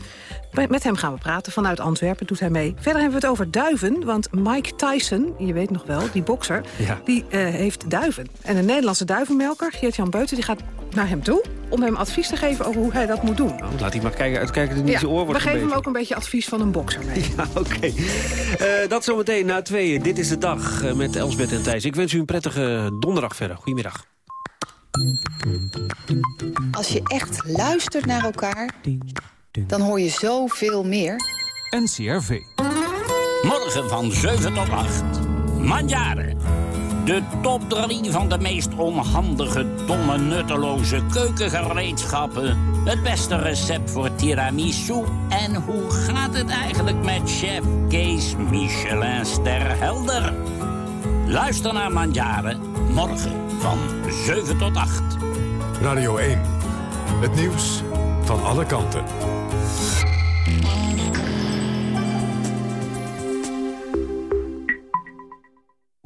Met hem gaan we praten. Vanuit Antwerpen doet hij mee. Verder hebben we het over duiven. Want Mike Tyson, je weet nog wel, die bokser... die uh, heeft duiven. En een Nederlandse duivenmelker, Geert-Jan Beuten... die gaat naar hem toe om hem advies te geven over hoe hij dat moet doen. Nou, laat hij maar kijken, uitkijken dat niet ja, zijn oor wordt We geven hem ook een beetje advies van een bokser mee. [LAUGHS] Ja, oké. Okay. Uh, dat zometeen na tweeën. Dit is de dag uh, met Elsbeth en Thijs. Ik wens u een prettige donderdag verder. Goedemiddag. Als je echt luistert naar elkaar dan hoor je zoveel meer. NCRV. Morgen van 7 tot 8. Manjaren. De top 3 van de meest onhandige, domme, nutteloze keukengereedschappen. Het beste recept voor tiramisu. En hoe gaat het eigenlijk met chef Kees Michelin Helder? Luister naar Manjaren. Morgen van 7 tot 8. Radio 1. Het nieuws van alle kanten.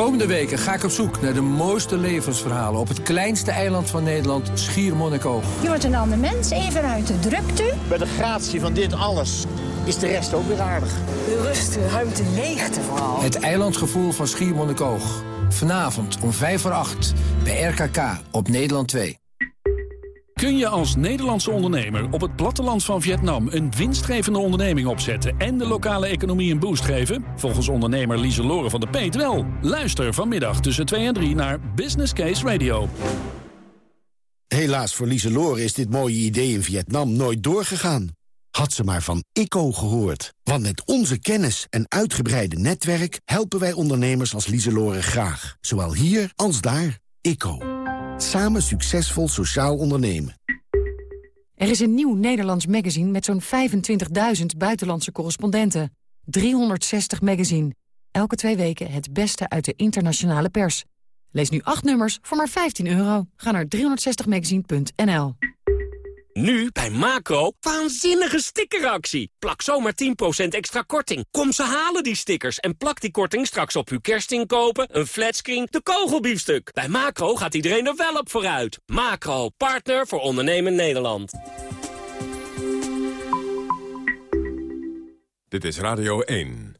Komende weken ga ik op zoek naar de mooiste levensverhalen... op het kleinste eiland van Nederland, Schiermonnikoog. Je wordt een ander mens, even uit de drukte. Bij de gratie van dit alles is de rest ook weer aardig. De rust, de ruimte, leegte vooral. Het eilandgevoel van Schiermonnikoog. Vanavond om 5 voor 8 bij RKK op Nederland 2. Kun je als Nederlandse ondernemer op het platteland van Vietnam... een winstgevende onderneming opzetten en de lokale economie een boost geven? Volgens ondernemer Lieselore van de Peet wel. Luister vanmiddag tussen 2 en 3 naar Business Case Radio. Helaas voor Lieselore is dit mooie idee in Vietnam nooit doorgegaan. Had ze maar van ICO gehoord. Want met onze kennis en uitgebreide netwerk... helpen wij ondernemers als Lieselore graag. Zowel hier als daar. ICO. Samen succesvol sociaal ondernemen. Er is een nieuw Nederlands magazine met zo'n 25.000 buitenlandse correspondenten. 360 magazine. Elke twee weken het beste uit de internationale pers. Lees nu acht nummers voor maar 15 euro. Ga naar 360magazine.nl. Nu bij Macro, waanzinnige stickeractie. Plak zomaar 10% extra korting. Kom ze halen die stickers en plak die korting straks op uw kerstinkopen, een flatscreen, de kogelbiefstuk. Bij Macro gaat iedereen er wel op vooruit. Macro, partner voor ondernemen Nederland. Dit is Radio 1.